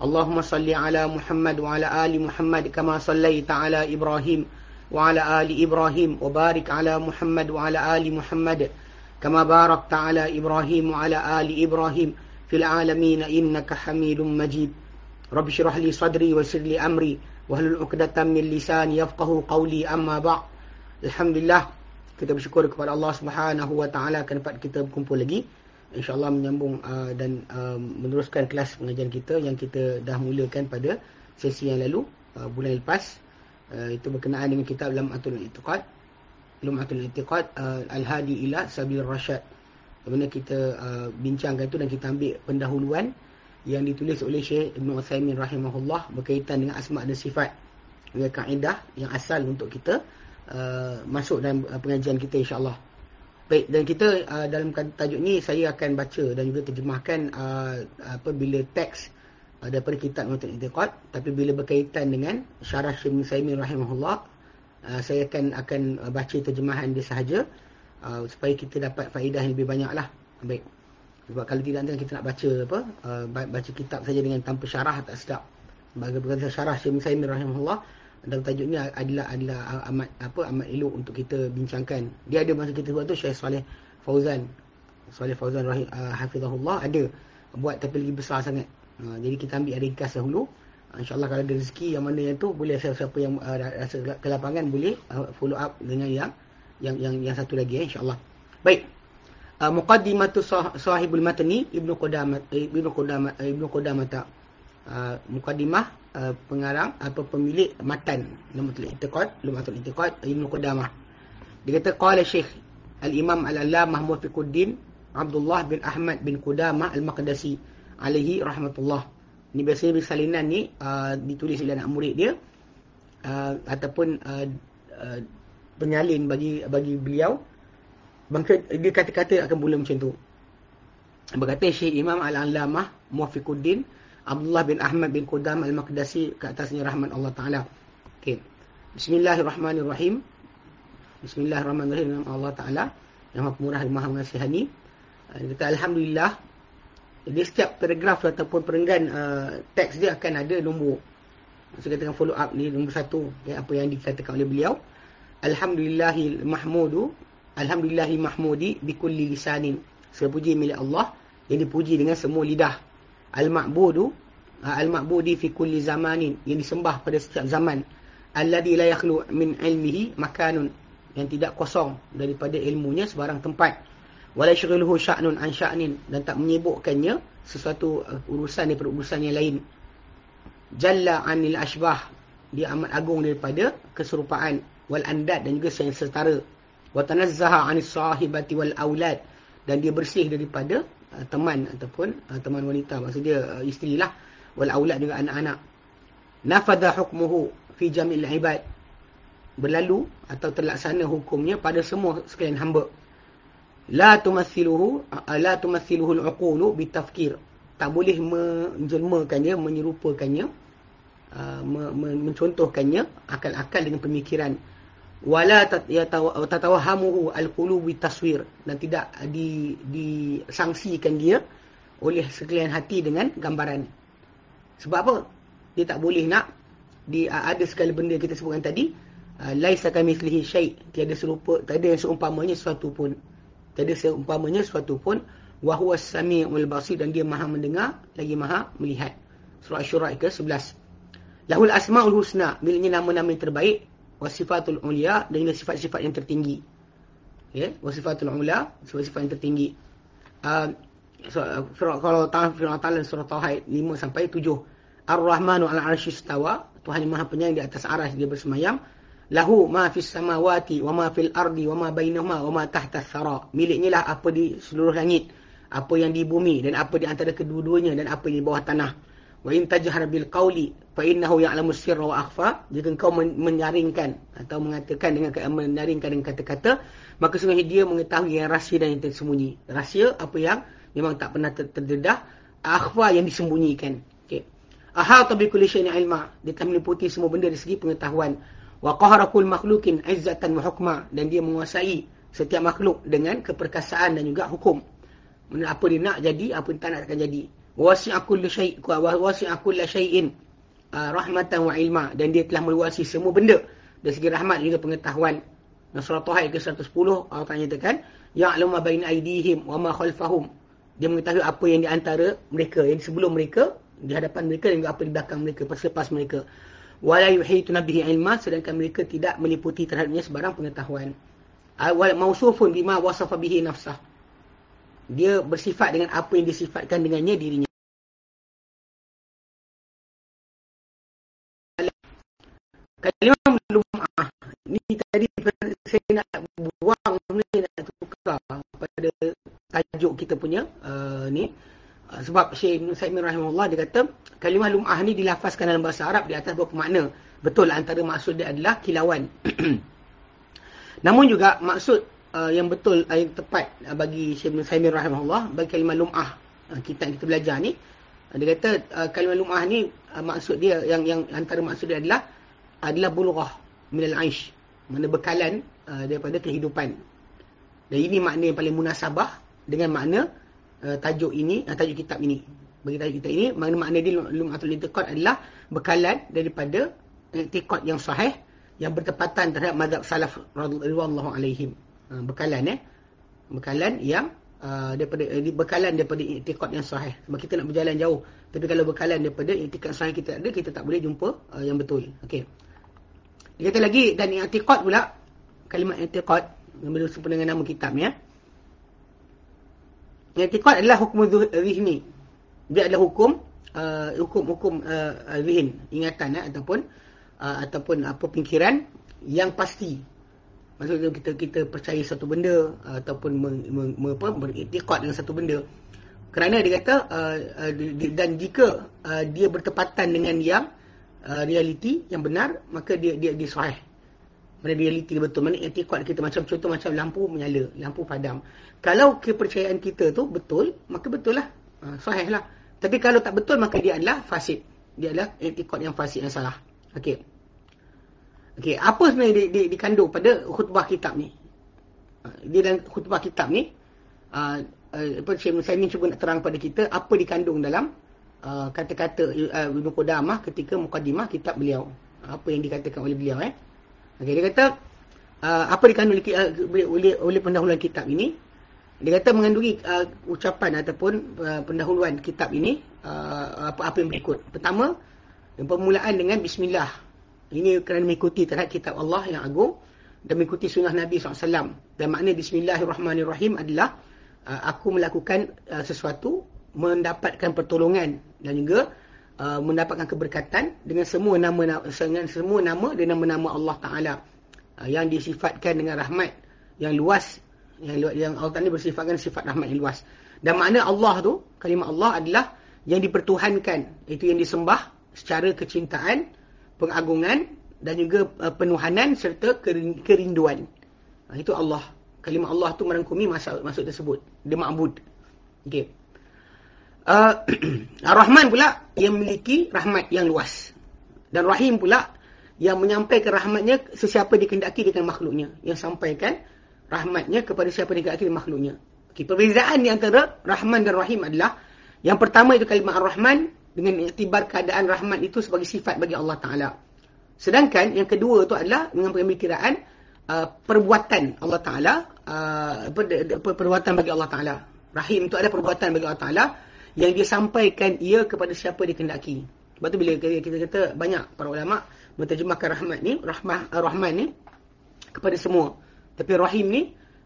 اللهم صل على محمد وعلى آل محمد كما صليت على إبراهيم وعلى آل إبراهيم وبارك على محمد وعلى آل محمد كما باركت على إبراهيم وعلى آل إبراهيم في العالمين إنك حميد مجيد رب اشرح لي صدري ويسر لي أمري واhlul 'uqdatam min lisani yafqahu qawli amma ba' Alhamdulillah kita bersyukur kepada Allah Subhanahu wa taala kerana dapat kita berkumpul lagi insyaallah menyambung uh, dan uh, meneruskan kelas pengajian kita yang kita dah mulakan pada sesi yang lalu uh, bulan lepas. Uh, itu berkenaan dengan kitab Lam'atul I'tiqad. Lam'atul I'tiqad uh, Al-Hadi ila Sabil Rasyad mana kita uh, bincangkan itu dan kita ambil pendahuluan yang ditulis oleh Syekh Ibn Uthaymin rahimahullah berkaitan dengan asma' dan sifat dengan kaedah yang asal untuk kita uh, masuk dalam uh, pengajian kita insyaAllah Baik, dan kita uh, dalam tajuk ni saya akan baca dan juga terjemahkan uh, apa bila teks uh, daripada kitab Mu'tad Intiqad tapi bila berkaitan dengan syarah Syekh Ibn Saimin rahimahullah uh, saya akan akan uh, baca terjemahan dia sahaja uh, supaya kita dapat faedah yang lebih banyak lah. Baik. Sebab kalau tidak nanti kita nak baca apa uh, baca kitab saja dengan tanpa syarah tak sedap. Bagaimana syarah Syekh Ibn Saimin rahimahullah dalam tajuk ni adalah adalah amat apa amat elok untuk kita bincangkan. Dia ada masa kita buat tu Syekh Saleh Fauzan. Saleh Fauzan rahim uh, hafizahullah ada buat tapi lagi besar sangat. Uh, jadi kita ambil ringkas dahulu. Uh, InsyaAllah kalau ada rezeki yang mana yang tu boleh siapa-siapa yang uh, rasa kelapangan boleh uh, follow up dengan yang yang yang yang satu lagi eh, insyaallah. Baik. Uh, Muqaddimatu sahibul matni Ibnu Qudamah Ibnu Qudamah Ibnu Qudamah uh, mukaddimah uh, pengarang apa pemilik matan. Lumatul I'tiqad Lumatul I'tiqad Ibnu Qudamah. Dia kata qala Syekh Al-Imam Al-Allamah Muwaffiquddin Abdullah bin Ahmad bin Qudamah Al-Maqdisi alaihi rahmatullah. Ni biasanya salinan ni uh, ditulis oleh anak murid dia uh, ataupun uh, uh, penyalin bagi bagi beliau. Bangsa dia kata-kata akan mula macam tu. Berkata Syekh Imam Al-Allamah Muwaffiquddin Abdullah bin Ahmad bin Qudam Al-Maqdasi ke atasnya rahmat Allah Ta'ala. Okay. Bismillahirrahmanirrahim. Bismillahirrahmanirrahim. Allah Ta'ala. Yang maha pemurah dan maha mengasihani. Uh, kata Alhamdulillah. Jadi setiap paragraf ataupun perenggan uh, teks dia akan ada nombor. Maksud katakan follow up ni nombor satu. Okay, apa yang dikatakan oleh beliau. Alhamdulillahi mahmudu. Alhamdulillahi mahmudi bikulli lisanin. Sepuji milik Allah. Yang dipuji dengan semua lidah al-ma'budu al-ma'budi fi kulli zamanin yang disembah pada setiap zaman. Alladhi la yakhlu min ilmihi makanun yang tidak kosong daripada ilmunya sebarang tempat. Wala yashghiluhu sya'nun an sya'nin dan tak menyibukkannya sesuatu uh, urusan daripada urusan yang lain. Jalla anil ashbah dia amat agung daripada keserupaan wal andad dan juga yang setara wa tanazzaha anis sahibati wal aulad dan dia bersih daripada Uh, teman ataupun uh, teman wanita. Maksud dia uh, isterilah. Wal aulad juga anak-anak. Nafadha hukmuhu fi jamil ibad. Berlalu atau terlaksana hukumnya pada semua sekalian hamba. La tumathiluhu la tumathiluhu al-uqulu bitafkir. Tak boleh menjelmakannya menyerupakannya uh, mencontohkannya akal-akal dengan pemikiran wala tatawahamuhu alqulubi taswir dan tidak di disangsikan dia oleh sekalian hati dengan gambaran. Sebab apa? Dia tak boleh nak di ada segala benda kita sebutkan tadi laisa kamithlihi syai. Tiada serupa tiada yang seumpamanya sesuatu pun. Tiada seumpamanya sesuatu pun. Wa huwas samiul basir. Dan dia maha mendengar lagi maha melihat. Surah asy-syura ke-11 lahul asmaul husna. Miliknya nama-nama yang terbaik wasifatul ulia dan juga sifat-sifat yang tertinggi. Ya, wasifatul ulia, sifat-sifat yang tertinggi. Uh, so, surah, kalau firman ta'ala surah Tauhid 5 sampai 7. Ar-Rahmanu 'ala 'arsy istawa, Tuhan yang Maha Penyayang di atas aras dia bersemayam. Lahu ma fis samawati wa ma fil ardi wa ma bainahuma wa ma tahta thara. Miliknya lah apa di seluruh langit, apa yang di bumi dan apa di antara kedua-duanya dan apa di bawah tanah. wa in tajhar bil qawli fa innahu ya'lamu sirra wa akhfa. Jika engkau menyaringkan atau mengatakan dengan menyaringkan dengan kata-kata maka sungguh dia mengetahui yang rahsia dan yang tersembunyi. Rahsia apa yang memang tak pernah terdedah akhfa yang disembunyikan. Okey. Ahata bi kulli shay'in ilma. Dia telah meliputi semua benda dari segi pengetahuan. Wa qahara kull makhluqin izzatan wa hukma. Dan dia menguasai setiap makhluk dengan keperkasaan dan juga hukum. Apa dia nak jadi apa dia tak nak akan jadi. Wasi'a kulli syai' wa wasi'a kulli syai'in uh, rahmatan wa ilma. Dan dia telah meluasi semua benda. Dari segi rahmat juga pengetahuan. Surah Taha ayat ke-110 Allah Taala nyatakan ya'lamu ma baina aydihim wa ma khalfahum. Dia mengetahui apa yang di antara mereka yang sebelum mereka di hadapan mereka dan juga apa di belakang mereka selepas mereka. Wala yuhitu nabihi ilma sedangkan mereka tidak meliputi terhadapnya sebarang pengetahuan. Wal mausufun bima wasafa bihi nafsah. Dia bersifat dengan apa yang disifatkan dengannya dirinya. Kalimah lum'ah. Ni tadi saya nak buang sebenarnya nak tukar pada tajuk kita punya uh, ni. Uh, sebab Syekh Ibn Sa'imin Rahimahullah dia kata kalimah lum'ah ni dilafazkan dalam bahasa Arab di atas beberapa makna. Betul antara maksud dia adalah kilauan. Namun juga maksud uh, yang betul uh, yang tepat uh, bagi Syekh Ibn Saimir rahimahullah bagi kalimah lum'ah uh, kita kita belajar ni uh, dia kata uh, kalimah lum'ah ni uh, maksud dia yang yang antara maksud dia adalah adalah bulughah min al-aish mana bekalan uh, daripada kehidupan. Dan ini makna yang paling munasabah dengan makna uh, tajuk ini uh, tajuk kitab ini. Bagi tajuk kita ini makna makna dia lum'atul intiqad adalah bekalan daripada intiqad yang sahih yang bertepatan terhadap mazhab salaf radhiyallahu alaihim. Ha, bekalan eh? Bekalan yang uh, daripada uh, bekalan daripada i'tiqad yang sahih. Sebab kita nak berjalan jauh. Tapi kalau bekalan daripada i'tiqad sahih kita ada kita tak boleh jumpa uh, yang betul. Okey dia kata lagi dan i'tiqad pula kalimah i'tiqad yang bersumber dengan nama kitab ya. I'tiqad adalah hukum zihni dia adalah hukum uh, hukum hukum uh, zihin ingatan eh, ataupun uh, ataupun apa fikiran yang pasti. Maksudnya kita kita percaya satu benda uh, ataupun apa, beriktikad dengan satu benda. Kerana dia kata uh, uh, dan jika uh, dia bertepatan dengan yang uh, realiti yang benar maka dia dia disahih. Mana realiti dia betul. Mana iktikad kita macam contoh macam lampu menyala, lampu padam. Kalau kepercayaan kita tu betul, maka betul lah. Uh, sahih lah. Tapi kalau tak betul maka dia adalah fasid. Dia adalah iktikad yang fasid yang salah. Okey. Okey, apa sebenarnya di, di, dikandung pada khutbah kitab ni? Ah, di dalam khutbah kitab ni, uh, uh, apa Syekh Musa ni cuba nak terang pada kita apa dikandung dalam kata-kata uh, Ibn Qudamah ketika mukadimah kitab beliau. Apa yang dikatakan oleh beliau eh? Okey, dia kata uh, apa dikandung oleh, uh, oleh oleh pendahuluan kitab ini? Dia kata mengandungi uh, ucapan ataupun uh, pendahuluan kitab ini uh, apa apa yang berikut. Pertama, yang permulaan dengan bismillah ini kerana mengikuti terhadap kitab Allah yang agung dan mengikuti sunnah Nabi SAW. Dan makna Bismillahirrahmanirrahim adalah uh, aku melakukan uh, sesuatu, mendapatkan pertolongan dan juga uh, mendapatkan keberkatan dengan semua nama dengan semua nama dan nama-nama Allah Taala uh, yang disifatkan dengan rahmat yang luas yang yang Allah Taala bersifatkan sifat rahmat yang luas. Dan makna Allah tu, kalimah Allah adalah yang dipertuhankan, itu yang disembah secara kecintaan pengagungan dan juga uh, penuhanan serta kerinduan. Uh, itu Allah. Kalimah Allah tu merangkumi maksud, maksud tersebut. Dia ma'bud. Okey. Uh, Ar-Rahman pula yang memiliki rahmat yang luas. Dan Rahim pula yang menyampaikan rahmatnya sesiapa dikendaki dengan makhluknya. Yang sampaikan rahmatnya kepada siapa dikendaki dengan makhluknya. Okay, perbezaan di antara Rahman dan Rahim adalah yang pertama itu kalimah Ar-Rahman dengan iktibar keadaan rahmat itu sebagai sifat bagi Allah Ta'ala. Sedangkan yang kedua itu adalah dengan pemikiran uh, perbuatan Allah Ta'ala, uh, perbuatan bagi Allah Ta'ala. Rahim itu ada perbuatan bagi Allah Ta'ala yang dia sampaikan ia kepada siapa dia kendaki. Sebab tu bila kita kata banyak para ulama menterjemahkan rahmat ni, rahmah, uh, rahman ni kepada semua. Tapi rahim ni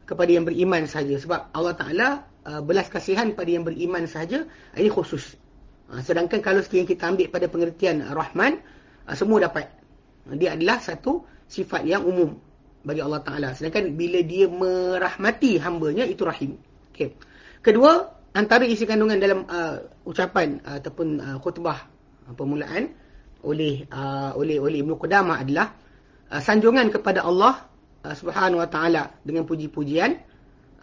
kepada yang beriman saja. Sebab Allah Ta'ala uh, belas kasihan pada yang beriman saja, ini khusus. Ha, sedangkan kalau sekiranya kita ambil pada pengertian Rahman, ha, semua dapat. Dia adalah satu sifat yang umum bagi Allah Ta'ala. Sedangkan bila dia merahmati hambanya, itu Rahim. Okay. Kedua, antara isi kandungan dalam uh, ucapan uh, ataupun uh, khutbah permulaan oleh uh, oleh oleh Ibnu Qudamah adalah uh, sanjungan kepada Allah uh, Subhanahu Wa Taala dengan puji-pujian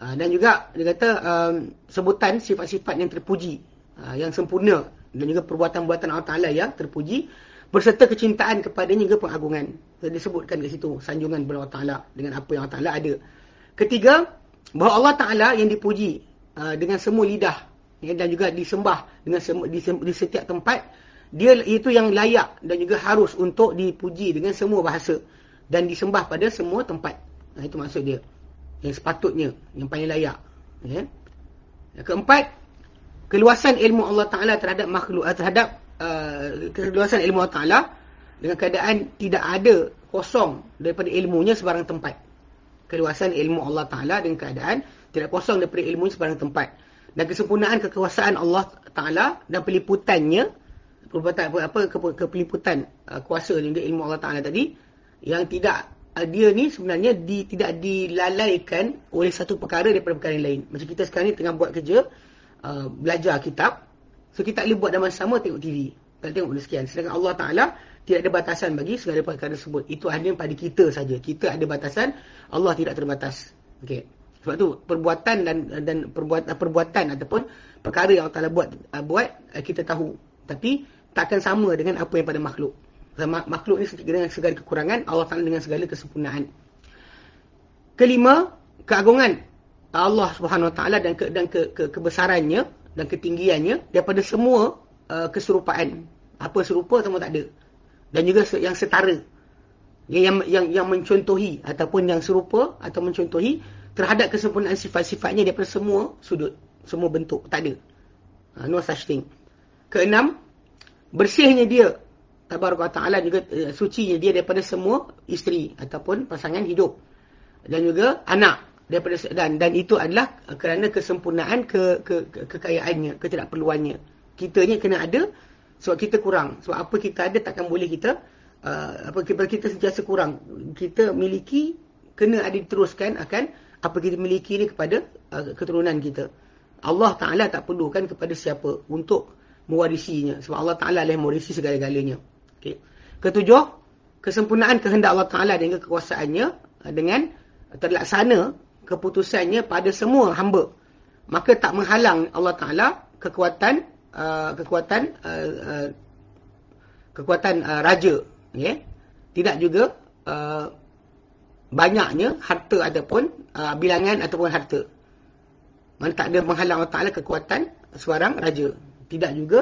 uh, dan juga dia kata um, sebutan sifat-sifat yang terpuji uh, yang sempurna dan juga perbuatan-perbuatan Allah Taala yang terpuji berserta kecintaan kepadanya juga pengagungan. Jadi disebutkan di situ sanjungan kepada Allah Taala dengan apa yang Allah Taala ada. Ketiga, bahawa Allah Taala yang dipuji uh, dengan semua lidah ya, dan juga disembah dengan semua di, di setiap tempat dia itu yang layak dan juga harus untuk dipuji dengan semua bahasa dan disembah pada semua tempat. Nah, itu maksud dia. Yang sepatutnya, yang paling layak. Ya. Yang keempat, keluasan ilmu Allah Taala terhadap makhluk eh, terhadap uh, keluasan ilmu Allah Taala dengan keadaan tidak ada kosong daripada ilmunya sebarang tempat. Keluasan ilmu Allah Taala dengan keadaan tidak kosong daripada ilmu sebarang tempat. Dan kesempurnaan kekuasaan Allah Taala dan peliputannya perbuatan apa, apa ke, kepeliputan uh, kuasa juga ilmu Allah Taala tadi yang tidak uh, dia ni sebenarnya di, tidak dilalaikan oleh satu perkara daripada perkara yang lain. Macam kita sekarang ni tengah buat kerja uh, belajar kitab. So kita tak boleh buat dalam sama tengok TV. Tak tengok boleh sekian. Sedangkan Allah Taala tidak ada batasan bagi segala perkara tersebut. Itu hanya pada kita saja. Kita ada batasan, Allah tidak terbatas. Okey. Sebab tu perbuatan dan dan perbuatan perbuatan ataupun perkara yang Allah Taala buat uh, buat uh, kita tahu. Tapi takkan sama dengan apa yang pada makhluk. Makhluk ni dengan segala kekurangan, Allah Taala dengan segala kesempurnaan. Kelima, keagungan Allah Subhanahu Wa Taala dan ke, dan ke, ke, kebesarannya dan ketinggiannya daripada semua uh, keserupaan. Apa serupa semua tak ada. Dan juga yang setara. Yang yang yang mencontohi ataupun yang serupa atau mencontohi terhadap kesempurnaan sifat-sifatnya daripada semua sudut, semua bentuk, tak ada. Uh, no such thing. Keenam, bersihnya dia tabaraka taala juga uh, sucinya dia daripada semua isteri ataupun pasangan hidup. Dan juga anak daripada dan dan itu adalah kerana kesempurnaan ke, ke, ke kekayaannya ketidakperluannya. Kita ni kena ada sebab kita kurang. Sebab apa kita ada takkan boleh kita uh, apa kita kita sentiasa kurang. Kita miliki kena ada diteruskan akan apa kita miliki ni kepada uh, keturunan kita Allah Taala tak perlukan kepada siapa untuk mewarisinya sebab Allah Taala lah mewarisi segala-galanya. Okey. Ketujuh, kesempurnaan kehendak Allah Taala dengan kekuasaannya uh, dengan terlaksana keputusannya pada semua hamba. Maka tak menghalang Allah Taala kekuatan uh, kekuatan uh, uh, kekuatan uh, raja, okey. Tidak juga uh, banyaknya harta ataupun uh, bilangan ataupun harta. Mana tak ada menghalang Allah Taala kekuatan seorang raja tidak juga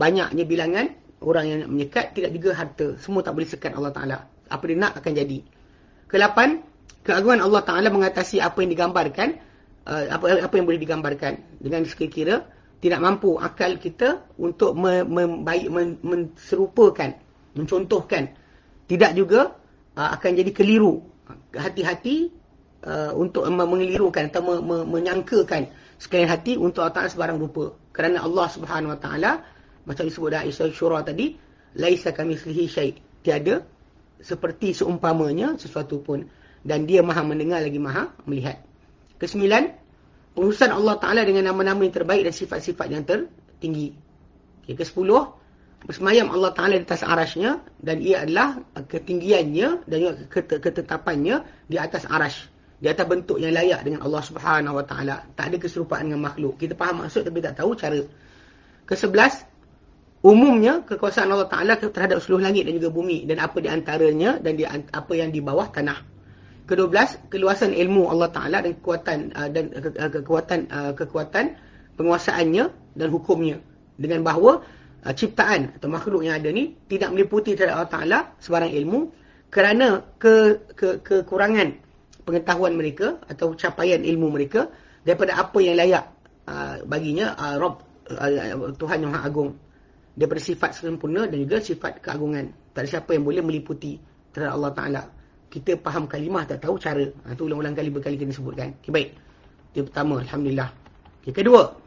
banyaknya bilangan orang yang menyekat, tidak juga harta. Semua tak boleh sekat Allah Ta'ala. Apa dia nak akan jadi. Kelapan, keagungan Allah Ta'ala mengatasi apa yang digambarkan, uh, apa apa yang boleh digambarkan. Dengan sekira-kira, tidak mampu akal kita untuk membaik, menserupakan, mencontohkan. Tidak juga uh, akan jadi keliru. Hati-hati uh, untuk mengelirukan atau menyangkakan sekalian hati untuk Allah sebarang rupa. Kerana Allah Subhanahu Wa Taala macam disebut dalam Isra Syura tadi, laisa kamitslihi syai. Tiada seperti seumpamanya sesuatu pun dan dia Maha mendengar lagi Maha melihat. Kesembilan, pengurusan Allah Taala dengan nama-nama yang terbaik dan sifat-sifat yang tertinggi. Okay, kesepuluh, bersemayam Allah Taala di atas arasnya dan ia adalah ketinggiannya dan juga ketetapannya di atas arash di atas bentuk yang layak dengan Allah Subhanahu Wa Taala. Tak ada keserupaan dengan makhluk. Kita faham maksud tapi tak tahu cara. Kesebelas, umumnya kekuasaan Allah Taala terhadap seluruh langit dan juga bumi dan apa di antaranya dan di apa yang di bawah tanah. Kedua belas, keluasan ilmu Allah Taala dan kekuatan uh, dan uh, kekuatan uh, kekuatan penguasaannya dan hukumnya dengan bahawa ciptaan atau makhluk yang ada ni tidak meliputi terhadap Allah Taala sebarang ilmu kerana ke, ke kekurangan pengetahuan mereka atau capaian ilmu mereka daripada apa yang layak uh, baginya uh, Rob uh, Tuhan yang Maha Agung. Daripada sifat sempurna dan juga sifat keagungan. Tak ada siapa yang boleh meliputi terhadap Allah Taala. Kita faham kalimah tak tahu cara. Ha, itu ulang-ulang kali berkali kita sebutkan. Okay, baik. Itu pertama Alhamdulillah. Okay, kedua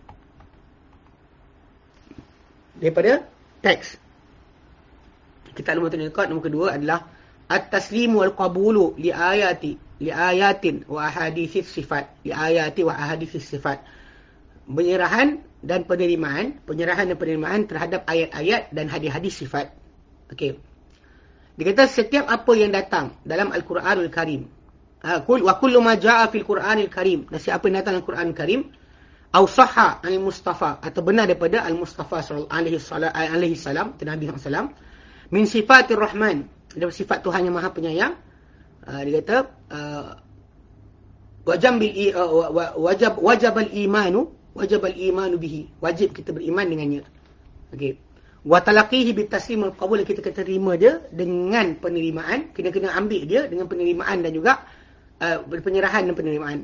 daripada teks kita nombor tunjukkan nombor kedua adalah at-taslimu wal-qabulu li ayati li ayatin wa ahadithis sifat li ayati wa ahadithis sifat penyerahan dan penerimaan, penyerahan dan penerimaan terhadap ayat-ayat dan hadis-hadis sifat. Okey. Dia kata setiap apa yang datang dalam Al-Quranul Karim. Ha, kul wa kullu ma jaa fil Quranil Karim. Dan siapa yang datang dalam Al-Quranul Karim au sahha anil Mustafa atau benar daripada Al-Mustafa sallallahu alaihi salam, Nabi sallallahu min sifatir Rahman. Daripada sifat Tuhan yang Maha Penyayang. Uh, dia kata uh, wajib uh, wajib wajib al-imanu wajib al-imanu bihi. Wajib kita beriman dengannya. Okey wa talaqihi bi taslimul qabul kita kena terima dia dengan penerimaan kena kena ambil dia dengan penerimaan dan juga uh, penyerahan dan penerimaan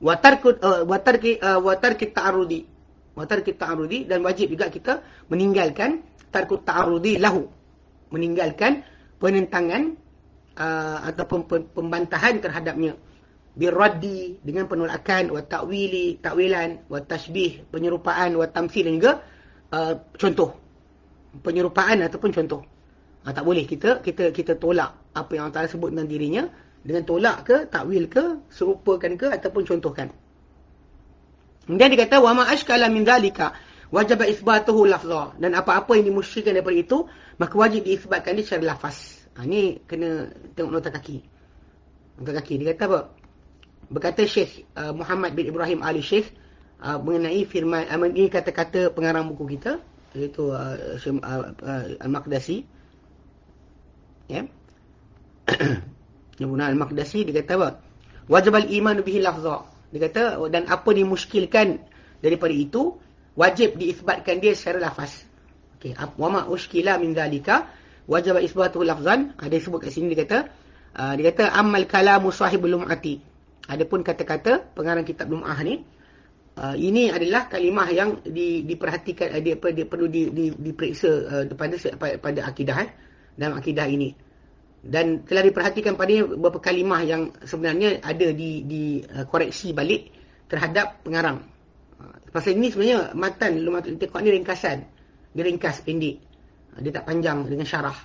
wa uh, wa tarki uh, wa tarki ta'arudi. Wa tarki ta'arudi dan wajib juga kita meninggalkan tarku ta'arudi lahu. Meninggalkan penentangan uh, ataupun pembantahan terhadapnya. Birraddi dengan penolakan wa ta'wili ta'wilan wa tashbih penyerupaan wa tamthil dan juga uh, contoh. Penyerupaan ataupun contoh. Ha, tak boleh kita kita kita tolak apa yang Allah sebut tentang dirinya dengan tolak ke, takwil ke, serupakan ke ataupun contohkan. Kemudian dia kata ma ashkala min zalika wajib isbatuhu lafza dan apa-apa yang dimusyrikkan daripada itu maka wajib diisbatkan dia secara lafaz. Ha, ni kena tengok nota kaki. Nota kaki dia kata apa? Berkata Syekh uh, Muhammad bin Ibrahim Ali Syekh uh, mengenai firman uh, ini kata-kata pengarang buku kita iaitu uh, uh, uh, Al-Maqdasi ya yang guna Al-Maqdasi dia kata apa? Wajib al-iman bihi lafza. Dia kata dan apa dimuskilkan daripada itu wajib diisbatkan dia secara lafaz. Okey wa ma uskila min zalika wajib isbatu lafzan. Ada sebut kat sini dia kata uh, dia kata amal kalamu sahibul lum'ati. Adapun kata-kata pengarang kitab lum'ah ni Uh, ini adalah kalimah yang di, diperhatikan dia, dia perlu di, di, diperiksa uh, pada, pada akidah eh, dalam akidah ini dan telah diperhatikan pada beberapa kalimah yang sebenarnya ada di, di uh, koreksi balik terhadap pengarang uh, pasal ini sebenarnya matan lumatul intiqad ni ringkasan dia ringkas pendek uh, dia tak panjang dengan syarah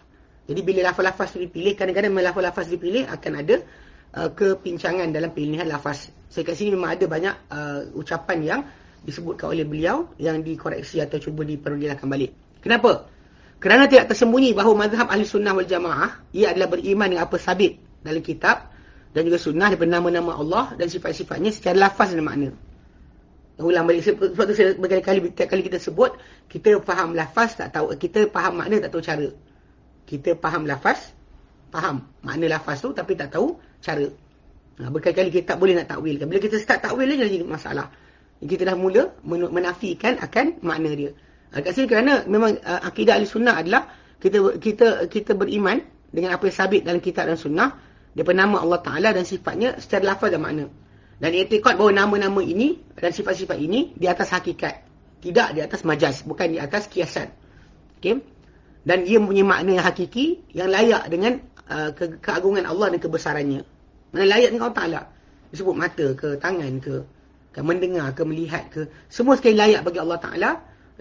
jadi bila lafaz-lafaz dipilih kadang-kadang lafaz-lafaz dipilih akan ada uh, kepincangan dalam pilihan lafaz. Saya kat sini memang ada banyak uh, ucapan yang disebutkan oleh beliau yang dikoreksi atau cuba diperolehkan balik. Kenapa? Kerana tidak tersembunyi bahawa mazhab ahli sunnah wal jamaah ia adalah beriman dengan apa sabit dalam kitab dan juga sunnah daripada nama-nama Allah dan sifat-sifatnya secara lafaz dan makna. Ulang balik sebab tu berkali-kali setiap kali kita sebut kita faham lafaz tak tahu kita faham makna tak tahu cara. Kita faham lafaz faham makna lafaz tu tapi tak tahu cara. Ha, berkali-kali kita tak boleh nak takwilkan. Bila kita start takwil dia jadi masalah. Kita dah mula menafikan akan makna dia. Ha, kat sini kerana memang uh, akidah ahli sunnah adalah kita kita kita beriman dengan apa yang sabit dalam kitab dan sunnah daripada nama Allah Ta'ala dan sifatnya secara lafaz dan makna. Dan etikot bahawa nama-nama ini dan sifat-sifat ini di atas hakikat. Tidak di atas majaz. Bukan di atas kiasan. Okay? Dan ia mempunyai makna yang hakiki yang layak dengan uh, ke keagungan Allah dan kebesarannya. Mana layak dengan Allah Ta'ala. Disebut mata ke, tangan ke, ke, mendengar ke, melihat ke. Semua sekali layak bagi Allah Ta'ala.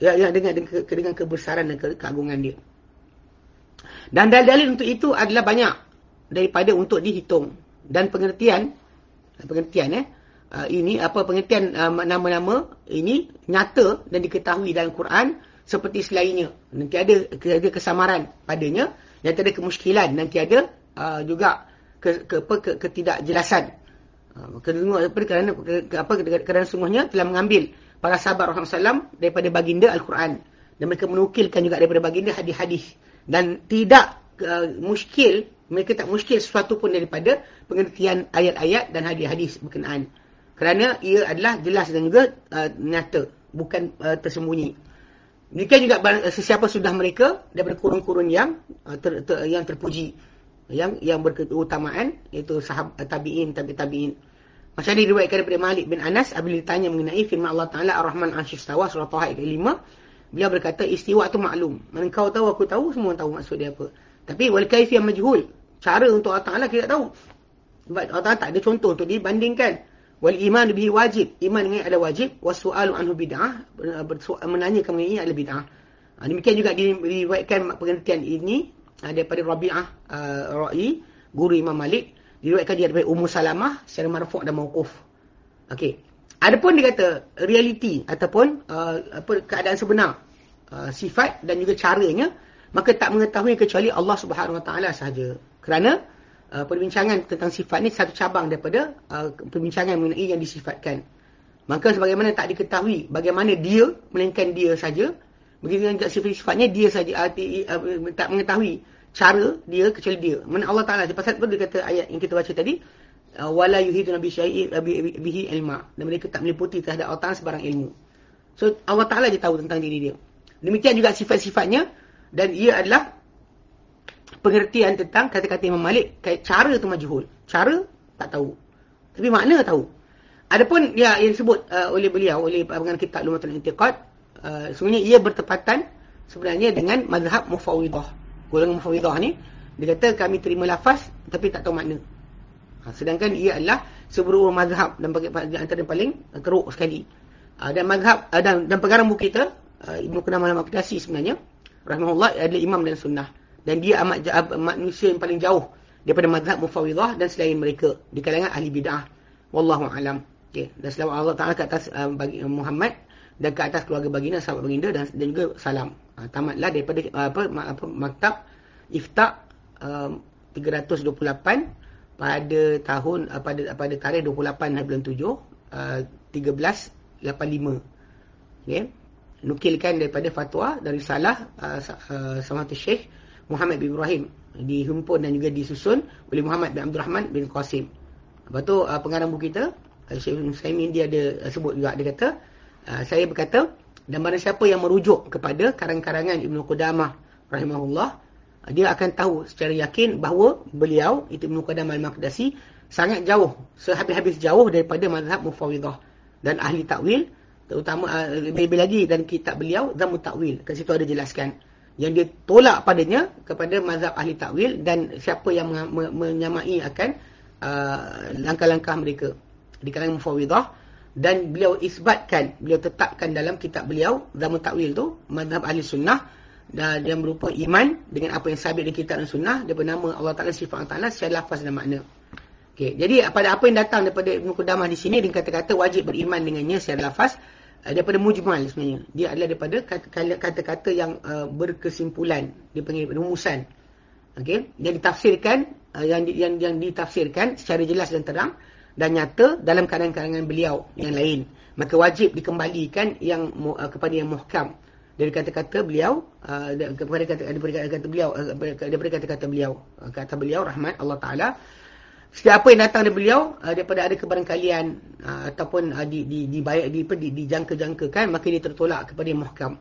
Yang, yang dengan, dengan, dengan kebesaran dan ke, keagungan dia. Dan dalil-dalil untuk itu adalah banyak. Daripada untuk dihitung. Dan pengertian. Pengertian eh. Uh, ini apa pengertian uh, nama-nama ini nyata dan diketahui dalam Quran seperti selainnya. Nanti ada, ada kesamaran padanya. Yang ada kemuskilan. Nanti ada uh, juga ke, ke, apa, ke, ketidakjelasan. Uh, kerana, kerana, apa, kerana semuanya telah mengambil para sahabat Rasulullah SAW daripada baginda Al-Quran. Dan mereka menukilkan juga daripada baginda hadis-hadis. Dan tidak uh, muskil, mereka tak muskil sesuatu pun daripada pengertian ayat-ayat dan hadis-hadis berkenaan. Kerana ia adalah jelas dan juga uh, nyata. Bukan uh, tersembunyi. Demikian juga sesiapa sudah mereka daripada kurun-kurun yang uh, ter, ter, yang terpuji yang yang berkeutamaan iaitu sahab tabi'in tabi tabi'in macam ni diriwayatkan daripada Malik bin Anas apabila ditanya mengenai firman Allah Taala Ar-Rahman Al-Shistawa surah Taha ayat 5 beliau berkata istiwa itu maklum. Mana kau tahu aku tahu semua tahu maksud dia apa. Tapi wal kaifiyah majhul. Cara untuk Allah Taala kita tak tahu. Sebab Allah Taala tak ada contoh untuk dibandingkan. Wal iman bihi wajib. Iman dengan ada wajib. Wasu'alu anhu bid'ah. Menanyakan mengenai ini adalah bid'ah. Ha, demikian juga diriwayatkan pengertian ini ha, daripada Rabi'ah uh, Ra'i guru Imam Malik diriwayatkan dia daripada Ummu Salamah secara marfu' dan mauquf okey Adapun dia kata realiti ataupun uh, apa keadaan sebenar uh, sifat dan juga caranya maka tak mengetahui kecuali Allah Subhanahu Wa Taala sahaja. Kerana uh, perbincangan tentang sifat ni satu cabang daripada uh, perbincangan mengenai yang disifatkan. Maka sebagaimana tak diketahui bagaimana dia melainkan dia saja begitu juga sifat-sifatnya dia saja uh, uh, tak mengetahui cara dia kecuali dia. Mana Allah Taala pasal tu dia kata ayat yang kita baca tadi Uh, wala yuhidu nabi syai'i bihi ilma dan mereka tak meliputi terhadap Allah Taala sebarang ilmu. So Allah Taala je tahu tentang diri dia. Demikian juga sifat-sifatnya dan ia adalah pengertian tentang kata-kata Imam Malik cara tu majhul. Cara tak tahu. Tapi makna tahu. Adapun ya yang disebut uh, oleh beliau oleh pengarang kitab Lumatul Intiqad uh, sebenarnya ia bertepatan sebenarnya dengan mazhab Mufawwidah. Golongan Mufawwidah ni dia kata kami terima lafaz tapi tak tahu makna. Ha, sedangkan ia adalah sebuah mazhab dan bagi antara yang paling teruk sekali. Ha, dan mazhab uh, dan, dan pengarang buku kita uh, Ibnu Qudamah al-Maqdisi sebenarnya rahimahullah adalah imam dan sunnah dan dia amat manusia yang paling jauh daripada mazhab mufawwidah dan selain mereka di kalangan ahli bidah. Wallahu alam. Okey, dan selawat Allah Taala ke atas uh, bagi Muhammad dan ke atas keluarga baginda sahabat baginda dan, dan juga salam. Ha, tamatlah daripada uh, apa, apa maktab Ifta uh, 328 pada tahun uh, pada pada tarikh 28 bulan 7 uh, 1385 okey. Nukilkan daripada fatwa dari salah uh, uh, Syekh Muhammad bin Ibrahim. Dihimpun dan juga disusun oleh Muhammad bin Abdul Rahman bin Qasim. Lepas tu uh, pengarang buku kita Syekh Saimin dia ada uh, sebut juga. Dia kata uh, saya berkata dan barang siapa yang merujuk kepada karang-karangan Ibnu Qudamah rahimahullah dia akan tahu secara yakin bahawa beliau itu Ibnu Qadam al-Maqdisi sangat jauh sehabis-habis jauh daripada mazhab Mufawidah. Dan ahli takwil terutama uh, lebih lagi dan kitab beliau Zamu Takwil. Kat situ ada jelaskan. Yang dia tolak padanya kepada mazhab ahli takwil dan siapa yang menyamai akan uh, langkah-langkah mereka. Di kalangan Mufawidah dan beliau isbatkan beliau tetapkan dalam kitab beliau Zamu Takwil tu mazhab ahli sunnah dan dia berupa iman dengan apa yang sabit di kitab dan sunnah daripada nama Allah Taala sifat Allah Taala secara lafaz dan makna. Okey, jadi pada apa yang datang daripada Ibnu Qudamah di sini dengan kata-kata wajib beriman dengannya secara lafaz uh, daripada mujmal sebenarnya. Dia adalah daripada kata-kata yang uh, berkesimpulan, dipanggil rumusan. Okey, yang ditafsirkan uh, yang, yang yang ditafsirkan secara jelas dan terang dan nyata dalam karangan-karangan beliau yang lain. Maka wajib dikembalikan yang uh, kepada yang muhkam. Dari kata-kata beliau uh, kepada daripada kata-kata beliau daripada kata-kata beliau kata beliau rahmat Allah taala. Setiap apa yang datang dari beliau uh, daripada ada kebarangkalian uh, ataupun uh, di di di baik di di dijangka-jangkakan maka dia tertolak kepada yang muhkam.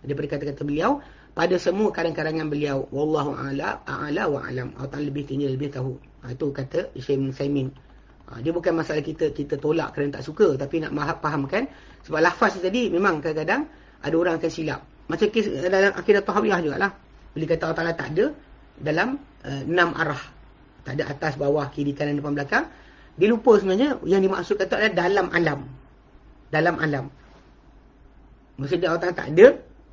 Daripada kata-kata beliau pada semua kadang-kadangan beliau. Wallahu a'la a'la wa alam. Allah taala lebih tinggi lebih tahu. Uh, itu kata Syekh Saimin uh, dia bukan masalah kita kita tolak kerana tak suka tapi nak fahamkan sebab lafaz tadi memang kadang-kadang ada orang akan silap. Macam kes dalam akidah tahawiyah jugalah. Bila kata Allah Ta'ala tak ada dalam uh, enam arah. Tak ada atas, bawah, kiri, kanan, depan, belakang. Dia lupa sebenarnya yang dimaksudkan itu adalah dalam alam. Dalam alam. Maksudnya Allah Ta'ala tak ada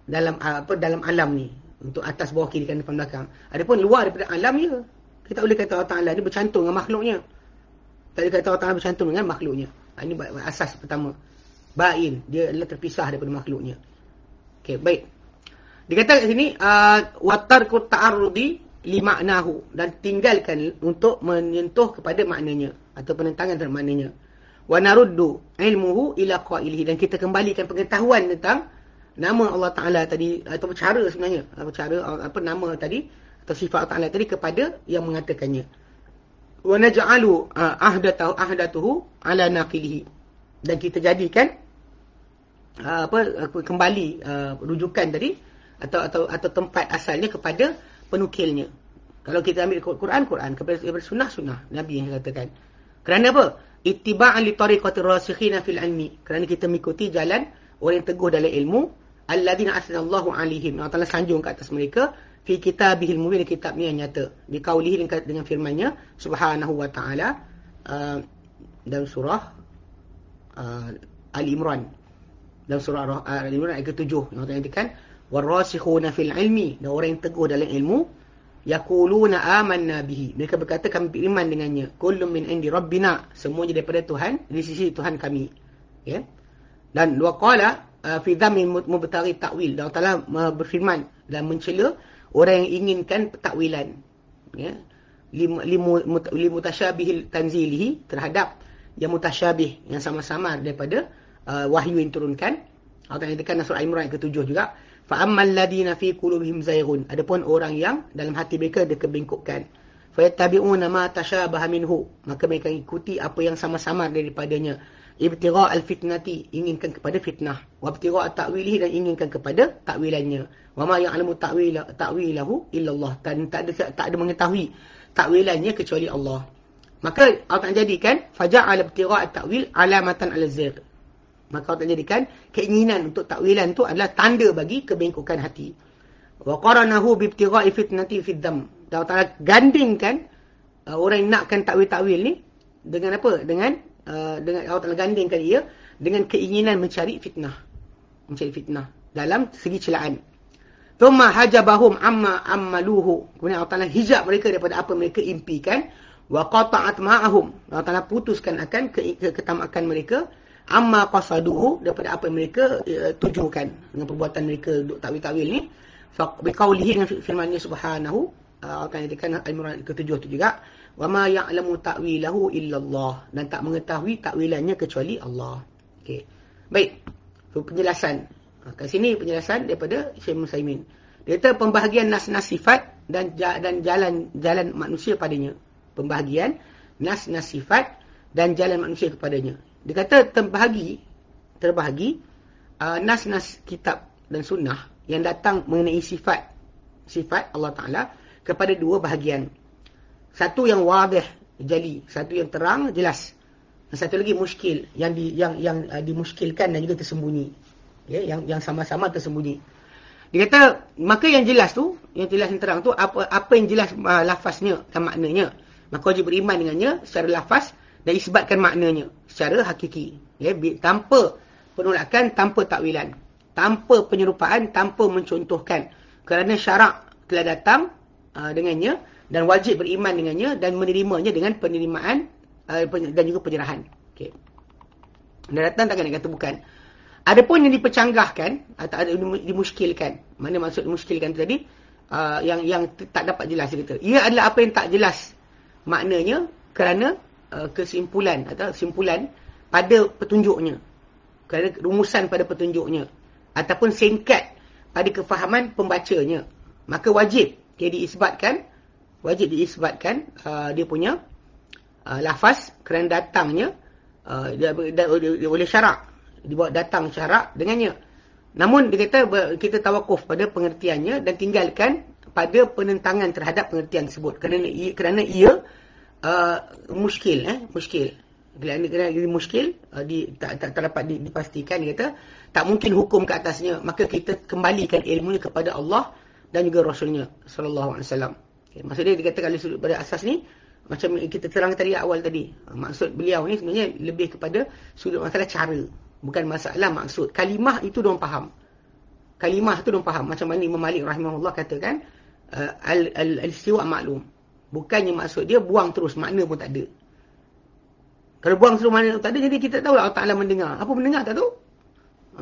dalam apa dalam alam ni. Untuk atas, bawah, kiri, kanan, depan, belakang. Adapun luar daripada alam ya. Kita boleh kata Allah Ta'ala dia bercantum dengan makhluknya. Tak boleh kata Allah bercantum dengan makhluknya. Ini asas pertama. Ba'in. Dia adalah terpisah daripada makhluknya. Okey, baik. Dikata kat sini uh, watarku ta'arrudi li maknahu dan tinggalkan untuk menyentuh kepada maknanya atau penentangan terhadap maknanya. Wa naruddu ilmuhu ila qailihi dan kita kembalikan pengetahuan tentang nama Allah Taala tadi atau cara sebenarnya apa cara apa nama tadi atau sifat Allah Taala tadi kepada yang mengatakannya. Wa naj'alu ahdatahu ahdatuhu ala naqilihi dan kita jadikan apa kembali rujukan tadi atau atau atau tempat asalnya kepada penukilnya. Kalau kita ambil Quran Quran kepada, sunnah sunnah Nabi yang katakan. Kerana apa? Ittiba'an li tariqati rasikhin fil ilmi. Kerana kita mengikuti jalan orang yang teguh dalam ilmu alladzina asnallahu alaihim. Allah Taala sanjung ke atas mereka fi kitabihil mubin kitabnya yang nyata. Di kaulihi dengan, dengan firman-Nya subhanahu wa taala uh, dalam surah uh, Ali Imran. Dalam surah Al-Imran ayat ke-7 yang nyatakan warasikhuna fil ilmi. Dan orang yang teguh dalam ilmu yaquluna amanna bihi. Mereka berkata kami beriman dengannya. Kullum min indi rabbina. Semuanya daripada Tuhan di sisi Tuhan kami. Ya. Dan dua qala uh, fi dhammi mubtaghi ta'wil. Taala uh, berfirman dan mencela orang yang inginkan takwilan. Ya. Limutasyabihi tanzilihi terhadap yang mutasyabih yang sama-sama daripada uh, wahyu yang turunkan. Allah nyatakan surah Imran yang ketujuh juga. Fa ammal ladina fi qulubihim zayghun. Adapun orang yang dalam hati mereka ada kebengkokan fayattabi'una ma tashabaha minhu maka mereka ikuti apa yang sama-sama daripadanya ibtigha al-fitnati inginkan kepada fitnah. Wa ibtigha at-ta'wilihi dan inginkan kepada takwilannya wa ma ya'lamu ta'wila ta'wilahu illa Allah dan tak ada tak ada mengetahui takwilannya kecuali Allah. Maka Allah jadikan faja'al ibtigha at-ta'wil alamatan al-zir maka Allah jadikan keinginan untuk takwilan tu adalah tanda bagi kebengkokan hati. Wa qaranahu bi ibtigha'i fitnati fi dham Allah Ta'ala gandingkan uh, orang yang nakkan takwil-takwil ni dengan apa? Dengan uh, dengan Allah Ta'ala gandingkan ia dengan keinginan mencari fitnah. Mencari fitnah dalam segi celaan. Thumma hajabahum amma ammaluhu. Kemudian Allah Ta'ala hijab mereka daripada apa mereka impikan. Wa qata'at ma'ahum. Allah Ta'ala putuskan akan ke ke ketamakan mereka. Amma qasaduhu daripada apa mereka uh, tujukan. Dengan perbuatan mereka duk takwil-takwil ni. Biqaulihi dengan firmannya subhanahu uh, akan nyatakan Al-Imran ke-7 tu juga wa ma ya'lamu ta'wilahu illallah dan tak mengetahui takwilannya kecuali Allah. Okey. Baik. So, penjelasan. Uh, kat sini penjelasan daripada Syekh Musaimin. Dia kata pembahagian nas-nas sifat dan dan jalan jalan manusia padanya. Pembahagian nas-nas sifat dan jalan manusia kepadanya. Dia kata terbahagi terbahagi uh, nas-nas kitab dan sunnah yang datang mengenai sifat sifat Allah Taala kepada dua bahagian. Satu yang wadih, jali, satu yang terang, jelas. Dan satu lagi muskil yang di yang yang uh, dimuskilkan dan juga tersembunyi. Ya, yang yang sama-sama tersembunyi. Dia kata, maka yang jelas tu, yang jelas yang terang tu apa apa yang jelas uh, lafaznya dan maknanya. Maka wajib beriman dengannya secara lafaz dan isbatkan maknanya secara hakiki. Ya, tanpa penolakan, tanpa takwilan. Tanpa penyerupaan, tanpa mencontohkan. Kerana syarak telah datang uh, dengannya dan wajib beriman dengannya dan menerimanya dengan penerimaan uh, dan juga penyerahan. Okey. Dan datang takkan nak kata bukan. Adapun yang dipercanggahkan atau ada dimuskilkan. Mana maksud dimuskilkan tu tadi? Uh, yang yang tak dapat jelas kita. Ia adalah apa yang tak jelas maknanya kerana uh, kesimpulan atau simpulan pada petunjuknya. Kerana rumusan pada petunjuknya ataupun singkat pada kefahaman pembacanya. Maka wajib dia diisbatkan wajib diisbatkan uh, dia punya uh, lafaz kerana datangnya uh, dia, dia, dia, dia boleh syarak. Dibuat datang syarak dengannya. Namun dia kata kita tawakuf pada pengertiannya dan tinggalkan pada penentangan terhadap pengertian tersebut. Kerana ia, kerana ia uh, muskil eh muskil. Kerana kerana dia muskil uh, di tak, tak tak dapat dipastikan dia kata tak mungkin hukum ke atasnya. Maka kita kembalikan ilmu kepada Allah dan juga rasulnya sallallahu alaihi wasallam. Okay, maksud dia dikatakan dari sudut pada asas ni macam kita terang tadi awal tadi. Maksud beliau ni sebenarnya lebih kepada sudut masalah cara, bukan masalah maksud. Kalimah itu dia faham. Kalimah tu dia faham macam mana Imam Malik rahimahullah katakan uh, al-istiwa al maklum. Bukannya maksud dia buang terus makna pun tak ada. Kalau buang terus makna tak ada jadi kita tahu Allah Taala mendengar. Apa mendengar tak tahu?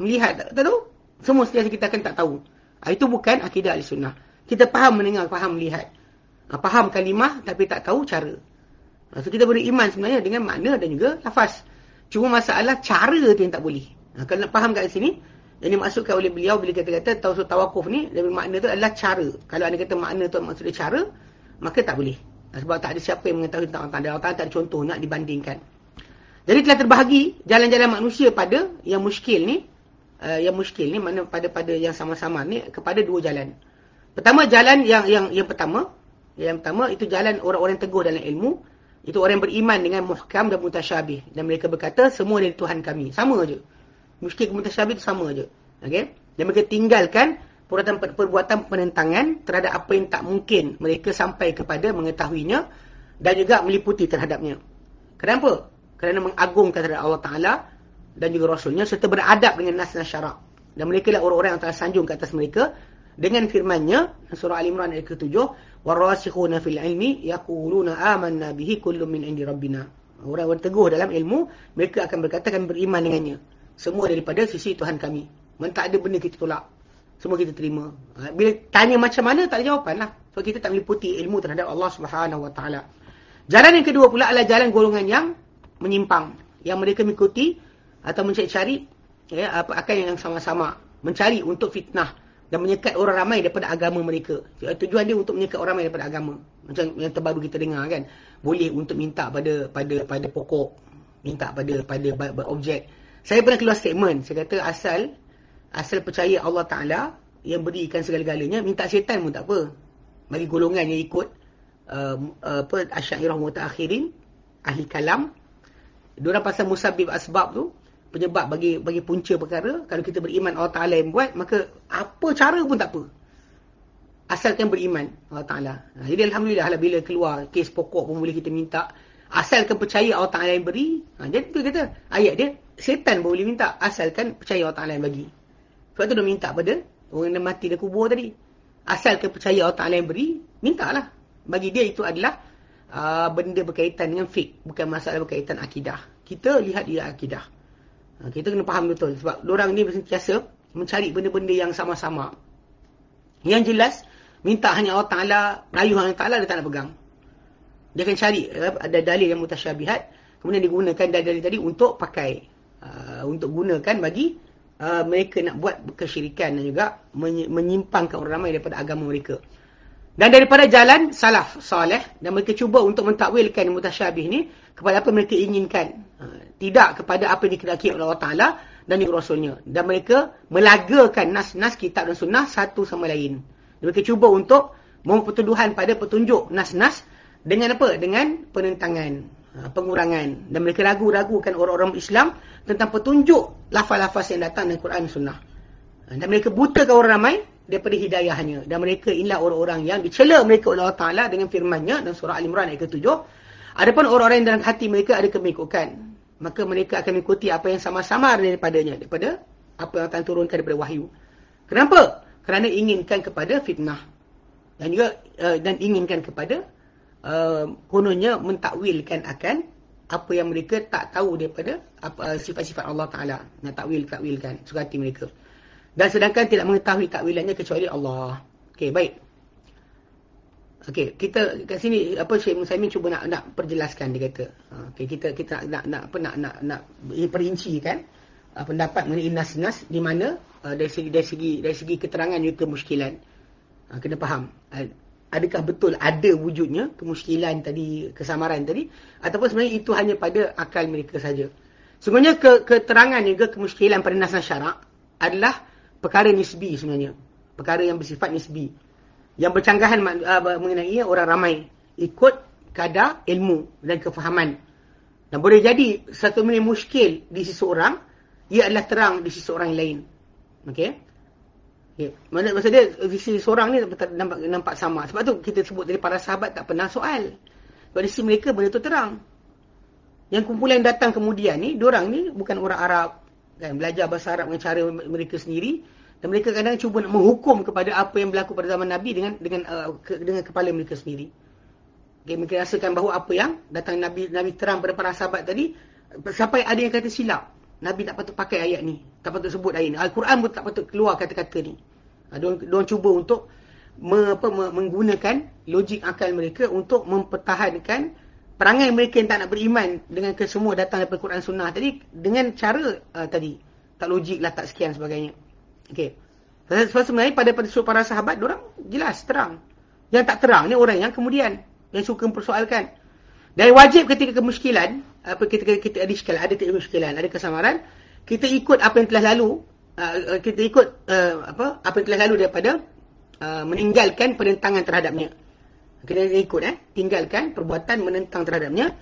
Melihat tak, tak tahu? Semua setiap kita akan tak tahu. Ha, itu bukan akidah al-sunnah. Kita faham mendengar, faham melihat. Ha, faham kalimah tapi tak tahu cara. Ha, so kita beriman sebenarnya dengan makna dan juga lafaz. Cuma masalah cara tu yang tak boleh. Ha, kalau nak faham kat sini, yang dimaksudkan oleh beliau bila kata-kata tawasud tawakuf ni, dari makna tu adalah cara. Kalau anda kata makna tu maksudnya cara, maka tak boleh. Ha, sebab tak ada siapa yang mengetahui tentang Ta'ala. tak ada contoh nak dibandingkan. Jadi telah terbahagi jalan-jalan manusia pada yang muskil ni, uh, yang muskil ni mana pada pada yang sama-sama ni kepada dua jalan. Pertama jalan yang yang yang pertama, yang pertama itu jalan orang-orang teguh dalam ilmu, itu orang beriman dengan muhkam dan mutasyabih dan mereka berkata semua dari Tuhan kami. Sama aja. Muskil mutasyabih itu sama aja. Okey? Dan mereka tinggalkan perbuatan perbuatan penentangan terhadap apa yang tak mungkin mereka sampai kepada mengetahuinya dan juga meliputi terhadapnya. Kenapa? Kerana mengagungkan terhadap Allah Taala dan juga rasulnya serta beradab dengan nas-nas syarak. Dan mereka lah orang-orang yang telah sanjung ke atas mereka dengan firman-Nya surah Al-Imran ayat ke-7 warasikhuna fil ilmi yaquluna amanna bihi kullun min indi rabbina. Orang-orang teguh dalam ilmu mereka akan berkata kami beriman dengannya. Semua daripada sisi Tuhan kami. Mana tak ada benda kita tolak. Semua kita terima. Ha, bila tanya macam mana, tak ada jawapan lah. Sebab kita tak meliputi ilmu terhadap Allah Subhanahu Wa Taala. Jalan yang kedua pula adalah jalan golongan yang menyimpang. Yang mereka mengikuti atau mencari-cari ya, apa akan yang sama-sama. Mencari untuk fitnah. Dan menyekat orang ramai daripada agama mereka. Tujuan dia untuk menyekat orang ramai daripada agama. Macam yang terbaru kita dengar kan. Boleh untuk minta pada pada pada pokok. Minta pada pada, pada objek. Saya pernah keluar statement. Saya kata asal asal percaya Allah Ta'ala yang berikan segala-galanya, minta syaitan pun tak apa. Bagi golongan yang ikut uh, uh, apa asyairah mutaakhirin, ahli kalam, diorang pasal musabib asbab tu, penyebab bagi bagi punca perkara, kalau kita beriman Allah Ta'ala yang buat, maka apa cara pun tak apa. Asalkan beriman Allah Ta'ala. Jadi Alhamdulillah lah bila keluar kes pokok pun boleh kita minta. Asalkan percaya Allah Ta'ala yang beri. Ha, jadi tu kata ayat dia, setan pun boleh minta. Asalkan percaya Allah Ta'ala yang bagi. Sebab tu dia minta pada orang yang mati di kubur tadi. Asalkan percaya Allah Ta'ala yang beri, mintalah. Bagi dia itu adalah uh, benda berkaitan dengan fik. Bukan masalah berkaitan akidah. Kita lihat dia akidah. Uh, kita kena faham betul. Sebab orang ni sentiasa mencari benda-benda yang sama-sama. Yang jelas, minta hanya Allah Ta'ala, rayu Allah Ta'ala, dia tak nak pegang. Dia akan cari uh, ada dalil yang mutasyabihat. Kemudian digunakan dalil tadi untuk pakai. Uh, untuk gunakan bagi uh, mereka nak buat kesyirikan dan juga menyimpangkan orang ramai daripada agama mereka. Dan daripada jalan salaf salih dan mereka cuba untuk mentakwilkan mutasyabih ni kepada apa mereka inginkan. Uh, tidak kepada apa yang dikehendaki oleh Allah Taala dan Rasulnya. Dan mereka melagakan nas-nas kitab dan sunnah satu sama lain. Dan mereka cuba untuk mempertuduhan pada petunjuk nas-nas dengan apa? Dengan penentangan. Ha, pengurangan dan mereka ragu-ragukan orang-orang Islam tentang petunjuk lafaz-lafaz yang datang dari Quran dan Sunnah. Ha, dan mereka butakan orang ramai daripada hidayahnya dan mereka inilah orang-orang yang dicela mereka oleh Allah Taala dengan firman-Nya dalam surah Al-Imran ayat ke-7. Adapun orang-orang yang dalam hati mereka ada kemikukan, maka mereka akan mengikuti apa yang sama-sama daripadanya daripada apa yang akan turunkan daripada wahyu. Kenapa? Kerana inginkan kepada fitnah. Dan juga uh, dan inginkan kepada uh, kononnya mentakwilkan akan apa yang mereka tak tahu daripada apa uh, sifat-sifat Allah Taala. Nak takwil takwilkan suka hati mereka. Dan sedangkan tidak mengetahui takwilannya kecuali Allah. Okey baik okey kita kat sini apa Syekh Musaimin cuba nak nak perjelaskan dia kata uh, okey kita kita nak nak apa nak nak nak perinci kan uh, pendapat mengenai nas-nas di mana uh, dari segi dari segi dari segi keterangan juga kemusykilan uh, kena faham uh, adakah betul ada wujudnya kemusykilan tadi, kesamaran tadi ataupun sebenarnya itu hanya pada akal mereka saja. Sebenarnya ke, keterangan juga kemusykilan pada nas syarak adalah perkara nisbi sebenarnya. Perkara yang bersifat nisbi. Yang bercanggahan uh, mengenai orang ramai ikut kadar ilmu dan kefahaman. Dan boleh jadi satu benda muskil di sisi orang, ia adalah terang di sisi orang lain. Okey? Okay. Maksud dia visi seorang ni nampak nampak sama. Sebab tu kita sebut dari para sahabat tak pernah soal. Sebab di sisi mereka benda tu terang. Yang kumpulan datang kemudian ni, orang ni bukan orang Arab kan belajar bahasa Arab dengan cara mereka sendiri dan mereka kadang cuba nak menghukum kepada apa yang berlaku pada zaman Nabi dengan dengan uh, ke, dengan kepala mereka sendiri. Okay, mereka rasakan bahawa apa yang datang Nabi Nabi terang pada para sahabat tadi sampai ada yang kata silap. Nabi tak patut pakai ayat ni. Tak patut sebut ayat ni. Al-Quran pun tak patut keluar kata-kata ni. Ha, diorang cuba untuk me, apa, me, menggunakan logik akal mereka untuk mempertahankan perangai mereka yang tak nak beriman dengan kesemua datang daripada Quran Sunnah tadi dengan cara uh, tadi. Tak logik lah, tak sekian sebagainya. Okay. Sebab sebenarnya pada, pada para sahabat, diorang jelas, terang. Yang tak terang ni orang yang kemudian yang suka mempersoalkan. Dan wajib ketika kemuskilan, apa kita kita ada iskal, ada kemuskilan, ada kesamaran, kita ikut apa yang telah lalu, uh, kita ikut uh, apa apa yang telah lalu daripada uh, meninggalkan penentangan terhadapnya. Kita ikut eh, tinggalkan perbuatan menentang terhadapnya.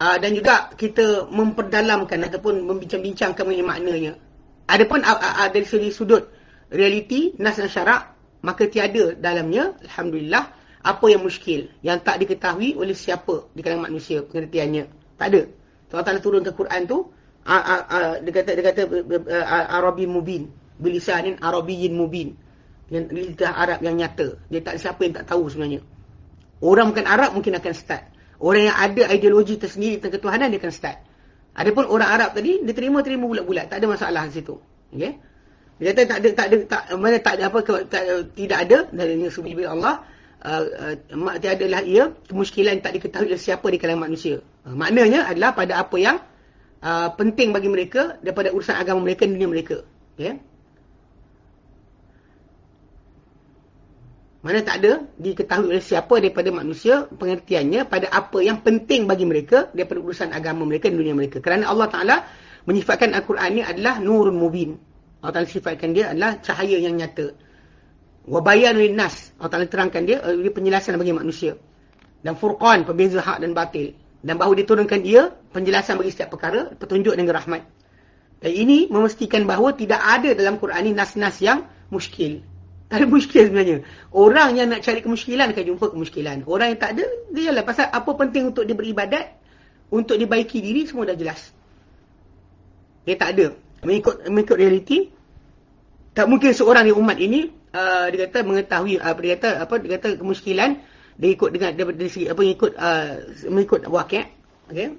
Dan juga kita memperdalamkan ataupun membincang-bincangkan mengenai maknanya. Adapun dari segi sudut realiti, nas dan syarak, maka tiada dalamnya, Alhamdulillah, apa yang muskil yang tak diketahui oleh siapa di kalangan manusia pengertiannya. Tak ada. Allah Taala turun ke Quran tu dia kata dia kata Arabi mubin bilisanin arabiyyin mubin dengan lidah Arab yang nyata. Dia tak siapa yang tak tahu sebenarnya. Orang bukan Arab mungkin akan start. Orang yang ada ideologi tersendiri tentang ketuhanan dia akan start Adapun orang Arab tadi dia terima-terima bulat-bulat, tak ada masalah di situ. Okey. Dia kata tak ada tak ada tak mana tak ada apa tak, tidak ada dari subhanahu Allah uh, uh, tiada lah ia kemuskilan tak diketahui oleh siapa di kalangan manusia. Uh, maknanya adalah pada apa yang uh, penting bagi mereka daripada urusan agama mereka dunia mereka. Okey. Mana tak ada diketahui oleh siapa daripada manusia pengertiannya pada apa yang penting bagi mereka daripada urusan agama mereka dan dunia mereka. Kerana Allah Ta'ala menyifatkan Al-Quran ini adalah nurun mubin. Allah Ta'ala sifatkan dia adalah cahaya yang nyata. Wabayan nas. Allah Ta'ala terangkan dia, uh, dia penjelasan bagi manusia. Dan furqan, pembeza hak dan batil. Dan bahawa diturunkan dia, penjelasan bagi setiap perkara, petunjuk dengan rahmat. Dan ini memastikan bahawa tidak ada dalam Quran ini nas-nas yang muskil. Tak ada muskil sebenarnya. Orang yang nak cari kemuskilan akan jumpa kemuskilan. Orang yang tak ada, dia jalan. Pasal apa penting untuk dia beribadat, untuk dibaiki diri, semua dah jelas. Dia tak ada. Mengikut, mengikut realiti, tak mungkin seorang di umat ini, uh, dia kata mengetahui, uh, dia kata apa dia kata kemuskilan, dia ikut dengan, dia, dia, dia, apa, ikut, uh, mengikut wakil. Okay.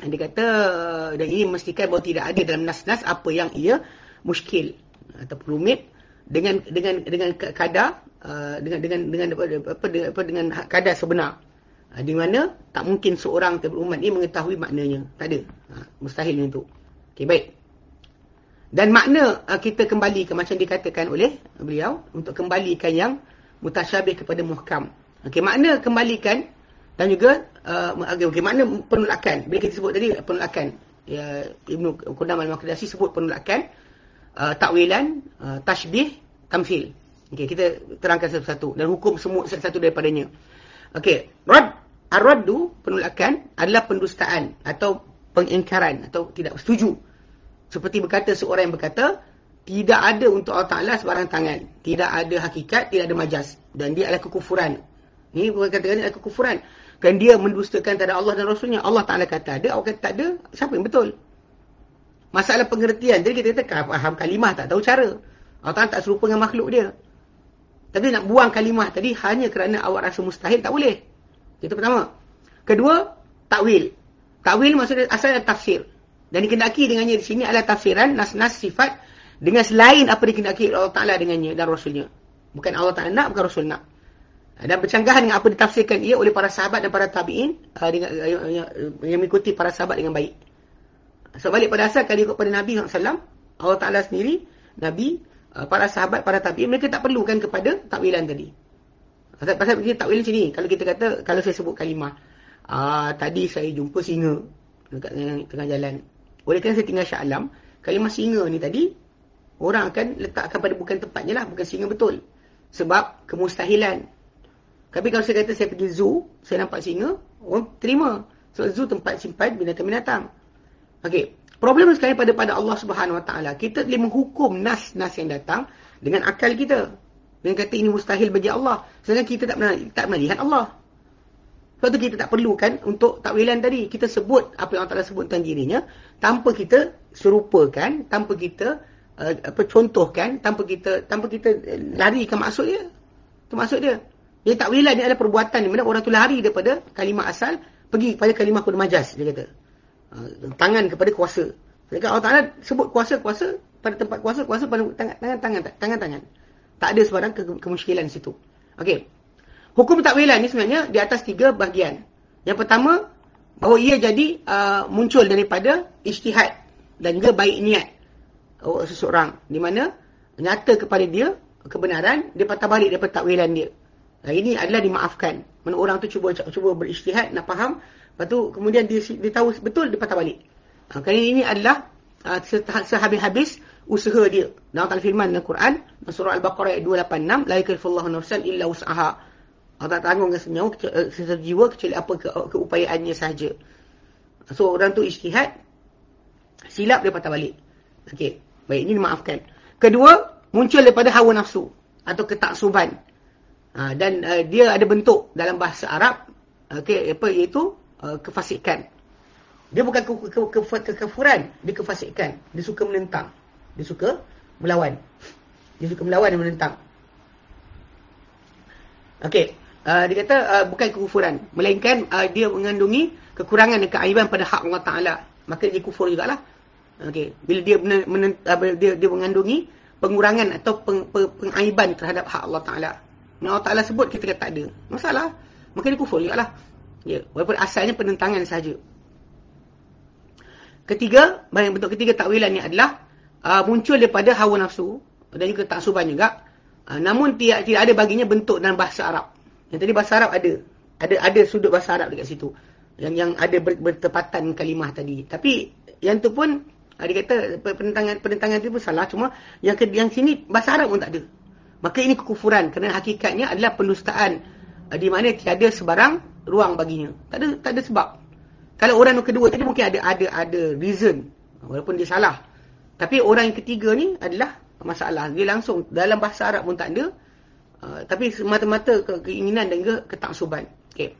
Dia kata, uh, dan ini memastikan bahawa tidak ada dalam nas-nas apa yang ia muskil ataupun rumit dengan dengan dengan kadar uh, dengan dengan dengan apa apa dengan, apa, dengan kadar sebenar. Uh, di mana tak mungkin seorang umat ini mengetahui maknanya. Tak ada. Uh, mustahil itu. Okey baik. Dan makna uh, kita kembali ke macam dikatakan oleh beliau untuk kembalikan yang mutasyabih kepada muhkam. Okey makna kembalikan dan juga uh, okey okay, makna penolakan. Bila kita sebut tadi penolakan ya Ibnu Qudam al-Maqdisi sebut penolakan uh, takwilan, uh, tashbih, tamfil. Okey, kita terangkan satu-satu dan hukum semua satu-satu daripadanya. Okey, rad ar-raddu penolakan adalah pendustaan atau pengingkaran atau tidak setuju. Seperti berkata seorang yang berkata, tidak ada untuk Allah Taala sebarang tangan, tidak ada hakikat, tidak ada majas dan dia adalah kekufuran. Ini bukan katakan adalah kekufuran. Kan dia mendustakan kepada Allah dan Rasulnya. Allah Ta'ala kata ada, Allah kata tak ada. Siapa yang betul? Masalah pengertian. Jadi kita kata faham kalimah tak tahu cara. Allah Ta'ala tak serupa dengan makhluk dia. Tapi nak buang kalimah tadi hanya kerana awak rasa mustahil tak boleh. Itu pertama. Kedua, takwil. Takwil maksudnya asal tafsir. Dan dikenaki dengannya di sini adalah tafsiran nas-nas sifat dengan selain apa dikenaki Allah Ta'ala dengannya dan Rasulnya. Bukan Allah Ta'ala nak, bukan Rasul nak. Dan bercanggahan dengan apa ditafsirkan ia oleh para sahabat dan para tabi'in uh, dengan, yang, yang mengikuti para sahabat dengan baik. So balik pada asal kali ikut pada Nabi SAW, Allah Ta'ala sendiri, Nabi, uh, para sahabat, para tabi'in, mereka tak perlukan kepada takwilan tadi. Pasal, pasal kita takwilan macam ni, kalau kita kata, kalau saya sebut kalimah, uh, tadi saya jumpa singa dekat tengah, tengah jalan. Oleh kerana saya tinggal Syah Alam, kalimah singa ni tadi, orang akan letakkan pada bukan tempatnya lah, bukan singa betul. Sebab kemustahilan. Tapi kalau saya kata saya pergi zoo, saya nampak singa, orang terima. Sebab zoo tempat simpan binatang-binatang. Okey. Problem sekarang pada pada Allah Subhanahu Wa Taala, kita boleh menghukum nas-nas yang datang dengan akal kita. Dengan kata ini mustahil bagi Allah. Sedangkan kita tak tak melihat Allah. Sebab tu kita tak perlukan untuk takwilan tadi. Kita sebut apa yang Allah Taala sebut tentang dirinya tanpa kita serupakan, tanpa kita uh, apa contohkan, tanpa kita tanpa kita lari ke maksud dia. Itu maksud dia. Jadi takwilan ni adalah perbuatan di mana orang tu lari daripada kalimah asal pergi pada kalimah kudu majas dia kata. Ah, tangan kepada kuasa. Jadi Allah Taala sebut kuasa-kuasa pada tempat kuasa, kuasa pada tangan-tangan tangan-tangan. Tak ada sebarang ke kemuskilan di situ. Okey. Hukum takwilan ni sebenarnya di atas tiga bahagian. Yang pertama, bahawa ia jadi uh, muncul daripada ijtihad dan juga baik niat oh, seseorang. Di mana nyata kepada dia kebenaran, dia patah balik daripada takwilan dia. Nah, ini adalah dimaafkan. Mana orang tu cuba cuba berijtihad nak faham Lepas tu kemudian dia, dia tahu betul dia patah balik. Ha, kerana ini adalah uh, sehabis-habis usaha dia. Dan Allah firman dalam Quran, surah Al-Baqarah ayat 286, la yakallifullahu nafsan illa wus'aha. Allah tak tanggung dengan senyawa uh, sesuatu jiwa kecuali apa ke, keupayaannya sahaja. So orang tu ijtihad silap dia patah balik. Okey, baik ini dimaafkan. Kedua, muncul daripada hawa nafsu atau ketaksuban. Ha, dan uh, dia ada bentuk dalam bahasa Arab okey apa iaitu Uh, kefasikan. Dia bukan ke, ke, ke, ke, kekafuran, dia kefasikan. Dia suka menentang. Dia suka melawan. Dia suka melawan dan menentang. Okey. uh, dia kata uh, bukan kekufuran melainkan uh, dia mengandungi kekurangan dan keaiban pada hak Allah Taala maka dia kufur jugalah okey bila dia men, men, uh, dia dia mengandungi pengurangan atau peng, peng, pengaiban terhadap hak Allah Taala Allah Taala sebut kita kata tak ada masalah maka dia kufur jugalah ya walaupun asalnya penentangan saja. Ketiga bahagian bentuk ketiga takwilan ni adalah uh, muncul daripada hawa nafsu. Dan juga taksuban juga. Uh, namun tidak tidak ada baginya bentuk dalam bahasa Arab. Yang tadi bahasa Arab ada. Ada ada sudut bahasa Arab dekat situ. Yang yang ada ber, bertepatan kalimah tadi. Tapi yang tu pun uh, dia kata penentangan penentangan itu pun salah. Cuma yang ke, yang sini bahasa Arab pun tak ada. Maka ini kekufuran. Kerana hakikatnya adalah pendustaan uh, di mana tiada sebarang ruang baginya tak ada tak ada sebab kalau orang yang kedua tadi mungkin ada ada ada reason walaupun dia salah tapi orang yang ketiga ni adalah masalah. Dia langsung dalam bahasa Arab pun tak ada. Uh, tapi semata-mata ke keinginan dan juga ketaksuban. Okey.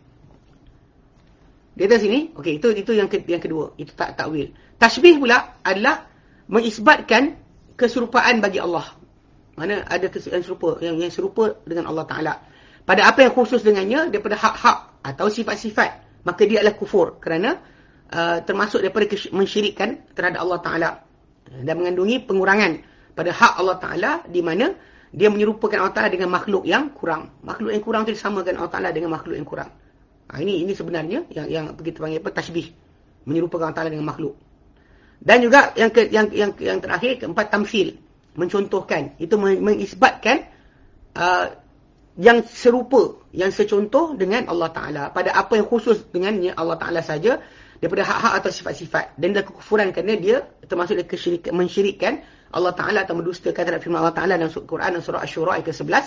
Di atas sini, okey, itu itu yang ke, yang kedua. Itu tak takwil. Tashbih pula adalah mengisbatkan keserupaan bagi Allah. Mana ada yang serupa yang yang serupa dengan Allah Taala. Pada apa yang khusus dengannya daripada hak-hak atau sifat-sifat, maka dia adalah kufur kerana uh, termasuk daripada mensyirikkan terhadap Allah Taala dan mengandungi pengurangan pada hak Allah Ta'ala di mana dia menyerupakan Allah Ta'ala dengan makhluk yang kurang. Makhluk yang kurang itu disamakan Allah Ta'ala dengan makhluk yang kurang. Ha, ini ini sebenarnya yang yang kita panggil apa? Tashbih. Menyerupakan Allah Ta'ala dengan makhluk. Dan juga yang ke, yang yang yang terakhir, keempat, tamsil. Mencontohkan. Itu mengisbatkan uh, yang serupa, yang secontoh dengan Allah Ta'ala. Pada apa yang khusus dengannya Allah Ta'ala saja daripada hak-hak atau sifat-sifat. Dan dah kekufuran kerana dia termasuk dia kesyirikan mensyirikkan Allah Taala atau mendustakan terhadap firman Allah Taala dalam Quran dan surah Asy-Syura ayat ke-11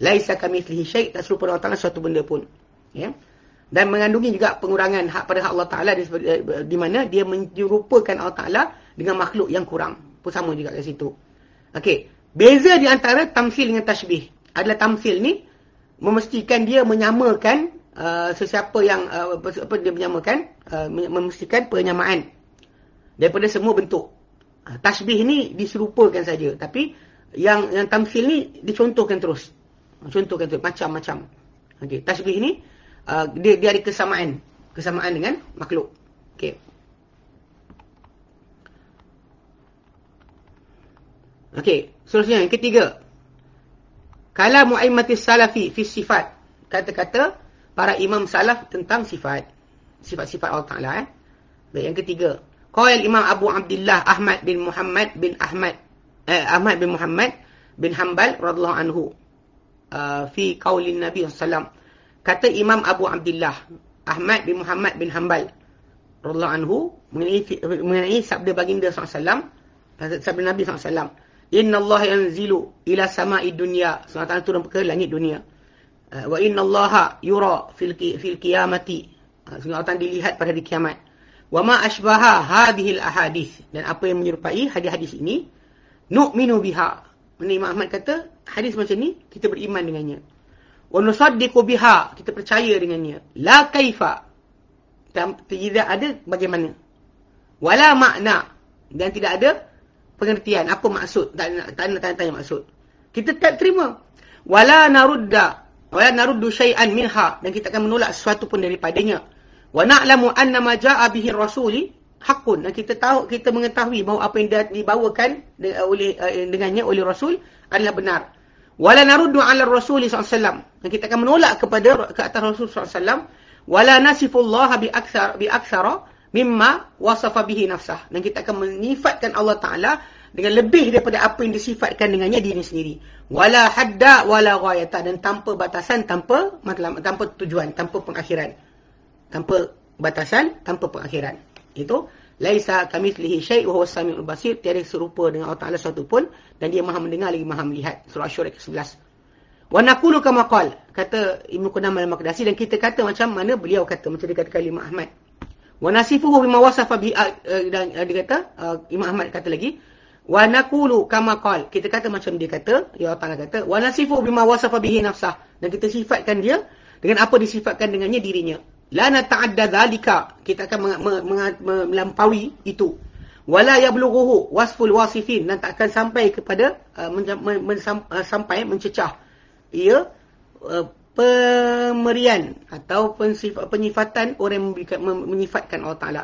laisa kamitslihi syai' tak serupa Allah Taala suatu benda pun. Ya? Dan mengandungi juga pengurangan hak pada hak Allah Taala di, di mana dia menyerupakan Allah Taala dengan makhluk yang kurang. Pun sama juga kat situ. Okey. Beza di antara tamsil dengan tashbih adalah tamsil ni memastikan dia menyamakan Uh, sesiapa yang uh, apa dia menyamakan uh, memastikan penyamaan daripada semua bentuk. Uh, tasbih ni diserupakan saja tapi yang yang tamsil ni dicontohkan terus. Contohkan terus macam-macam. Okey tasbih ni uh, dia dia ada kesamaan. Kesamaan dengan makhluk. Okey. Okey seterusnya yang ketiga kalam muaimatis salafi fi sifat. Kata-kata para imam salaf tentang sifat. Sifat-sifat Allah Taala eh. Baik yang ketiga, qaul Imam Abu Abdullah Ahmad bin Muhammad bin Ahmad eh, Ahmad bin Muhammad bin Hanbal radhiyallahu anhu uh, fi qaulin Nabi sallam kata Imam Abu Abdullah Ahmad bin Muhammad bin Hanbal radhiyallahu anhu mengenai mengenai sabda baginda sallam sabda Nabi sallam Inna Allah yanzilu ila sama'i dunya. Sebab turun ke langit dunia. Eh, wa inna allaha yura fil fil qiyamati. Uh, sehingga akan dilihat pada hari kiamat. Wa ma ashbaha hadhihi al ahadith. Dan apa yang menyerupai hadis-hadis ini? Nu'minu biha. Imam Ahmad kata hadis macam ni kita beriman dengannya. Wa nusaddiqu biha. Kita percaya dengannya. La kaifa. Tidak ada bagaimana. Wala makna. Dan tidak ada pengertian. Apa maksud? Tak nak tanya-tanya maksud. Kita tak terima. Wala narudda wa naruddu syai'an minha. Dan kita akan menolak sesuatu pun daripadanya. Wa na'lamu anna ma ja'a bihi rasuli haqqun. Dan kita tahu kita mengetahui bahawa apa yang dibawakan oleh eh, dengannya oleh rasul adalah benar. Wala naruddu 'ala rasuli sallallahu dan kita akan menolak kepada ke atas rasul sallallahu wala nasifullaha bi aktsar bi aktsara mimma wasafa bihi nafsah dan kita akan menyifatkan Allah taala dengan lebih daripada apa yang disifatkan dengannya diri sendiri. Wala hadda wala ghayata dan tanpa batasan, tanpa matlam, tanpa tujuan, tanpa pengakhiran. Tanpa batasan, tanpa pengakhiran. Itu laisa kamitslihi syai' wa huwas samiul basir, tiada serupa dengan Allah Taala satu pun dan dia Maha mendengar lagi Maha melihat. Surah Asy-Syura 11. Wa naqulu kama qala kata Ibnu Qudam al-Maqdisi dan kita kata macam mana beliau kata macam dikatakan Imam Ahmad. Wa nasifuhu bima wasafa bi uh, dan uh, dia kata uh, Imam Ahmad kata lagi Wa naqulu kama qal. Kita kata macam dia kata, ya Allah kata, wa nasifu bima wasafa bihi nafsah. Dan kita sifatkan dia dengan apa disifatkan dengannya dirinya. La nata'adda dhalika. Kita akan melampaui itu. Wala yablughuhu wasful wasifin dan tak akan sampai kepada uh, men, men, men, sampai mencecah ia uh, pemberian atau penyifatan orang menyifatkan Allah Taala.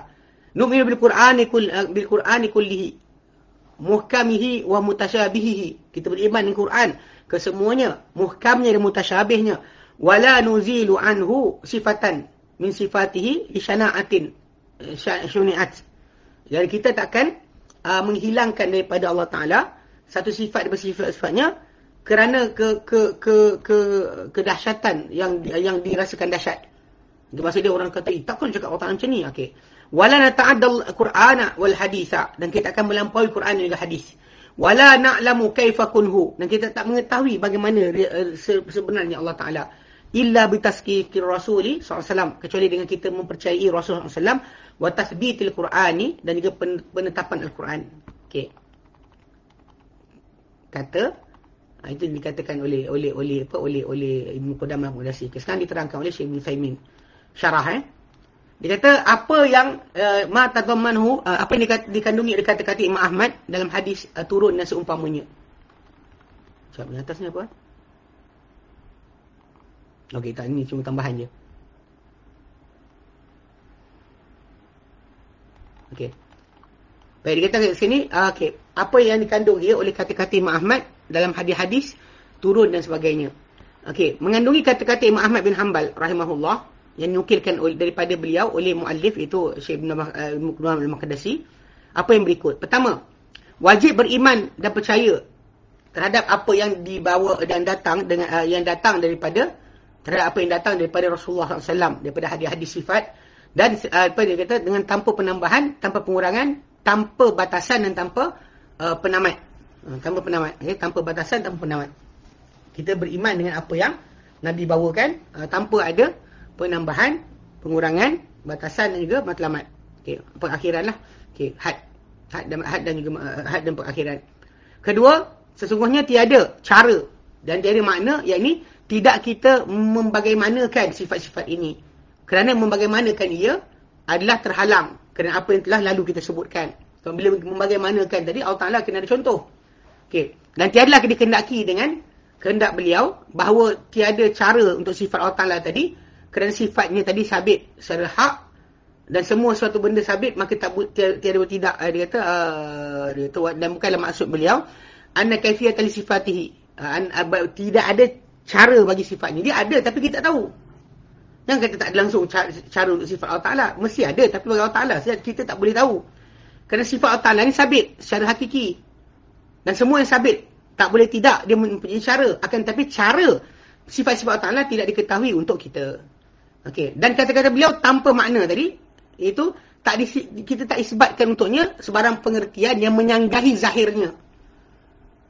Nu'minu bil Qur'ani kull bil Qur'ani kullihi muhkamihi wa mutasyabihihi. Kita beriman dengan Quran kesemuanya, muhkamnya dan mutasyabihnya. Wala nuzilu anhu sifatan min sifatihi li syana'atin eh, syuni'at. Jadi kita takkan uh, menghilangkan daripada Allah Taala satu sifat daripada sifat-sifatnya kerana ke ke ke ke kedahsyatan yang yang dirasakan dahsyat. Itu maksud dia orang kata, eh, takkan cakap Taala macam ni. Okey. Wala nata'addal Qur'ana wal haditha dan kita akan melampaui Quran dan hadis. Wala na'lamu kaifa kunhu dan kita tak mengetahui bagaimana eh, sebenarnya Allah Taala illa bi tasqiqir rasuli sallallahu kecuali dengan kita mempercayai Rasulullah sallallahu wa tathbitil Qur'ani dan juga penetapan Al-Quran. Okey. Kata ha, itu dikatakan oleh oleh oleh apa oleh oleh Ibnu Qudamah Mudassir. Sekarang diterangkan oleh Syekh Ibn Thaimin. Syarah eh. Dia kata apa yang uh, ma tadammanhu uh, apa yang dikandungi oleh kata-kata Imam Ahmad dalam hadis uh, turun dan seumpamanya. Siap di atas ni apa? Okey, tak ini cuma tambahan je. Okey. Baik, dia kata kat sini, uh, okey, apa yang dikandung dia oleh kata-kata Imam Ahmad dalam hadis-hadis turun dan sebagainya. Okey, mengandungi kata-kata Imam Ahmad bin Hanbal rahimahullah yang dinukilkan daripada beliau oleh muallif itu Syekh Ibn Qudamah Al-Maqdisi. Apa yang berikut? Pertama, wajib beriman dan percaya terhadap apa yang dibawa dan datang dengan uh, yang datang daripada terhadap apa yang datang daripada Rasulullah SAW daripada hadis-hadis sifat dan uh, apa dia kata dengan tanpa penambahan tanpa pengurangan tanpa batasan dan tanpa uh, penamat tanpa penamat okay? tanpa batasan tanpa penamat kita beriman dengan apa yang Nabi bawakan uh, tanpa ada penambahan pengurangan batasan dan juga matlamat okey pengakhiran lah okey had had dan had dan juga uh, had dan pengakhiran kedua sesungguhnya tiada cara dan tiada makna yakni tidak kita membagaimanakan sifat-sifat ini. Kerana membagaimanakan ia adalah terhalang. Kerana apa yang telah lalu kita sebutkan. Bila membagaimanakan tadi, Allah Ta'ala kena ada contoh. Okay. Dan tiadalah dikendaki dengan kehendak beliau bahawa tiada cara untuk sifat Allah Ta'ala tadi kerana sifatnya tadi sabit secara hak dan semua suatu benda sabit maka tak tiada tidak uh, dia kata uh, dia kata dan bukanlah maksud beliau anna kaifiyat li sifatihi uh, tidak ada cara bagi sifatnya. Dia ada tapi kita tak tahu. Yang kata tak ada langsung cara, cara untuk sifat Allah Ta'ala. Mesti ada tapi bagi Allah Ta'ala. Kita tak boleh tahu. Kerana sifat Allah Ta'ala ni sabit secara hakiki. Dan semua yang sabit. Tak boleh tidak dia mempunyai cara. Akan tapi cara sifat-sifat Ta'ala tidak diketahui untuk kita. Okay. Dan kata-kata beliau tanpa makna tadi. Itu tak di, kita tak isbatkan untuknya sebarang pengertian yang menyanggahi zahirnya.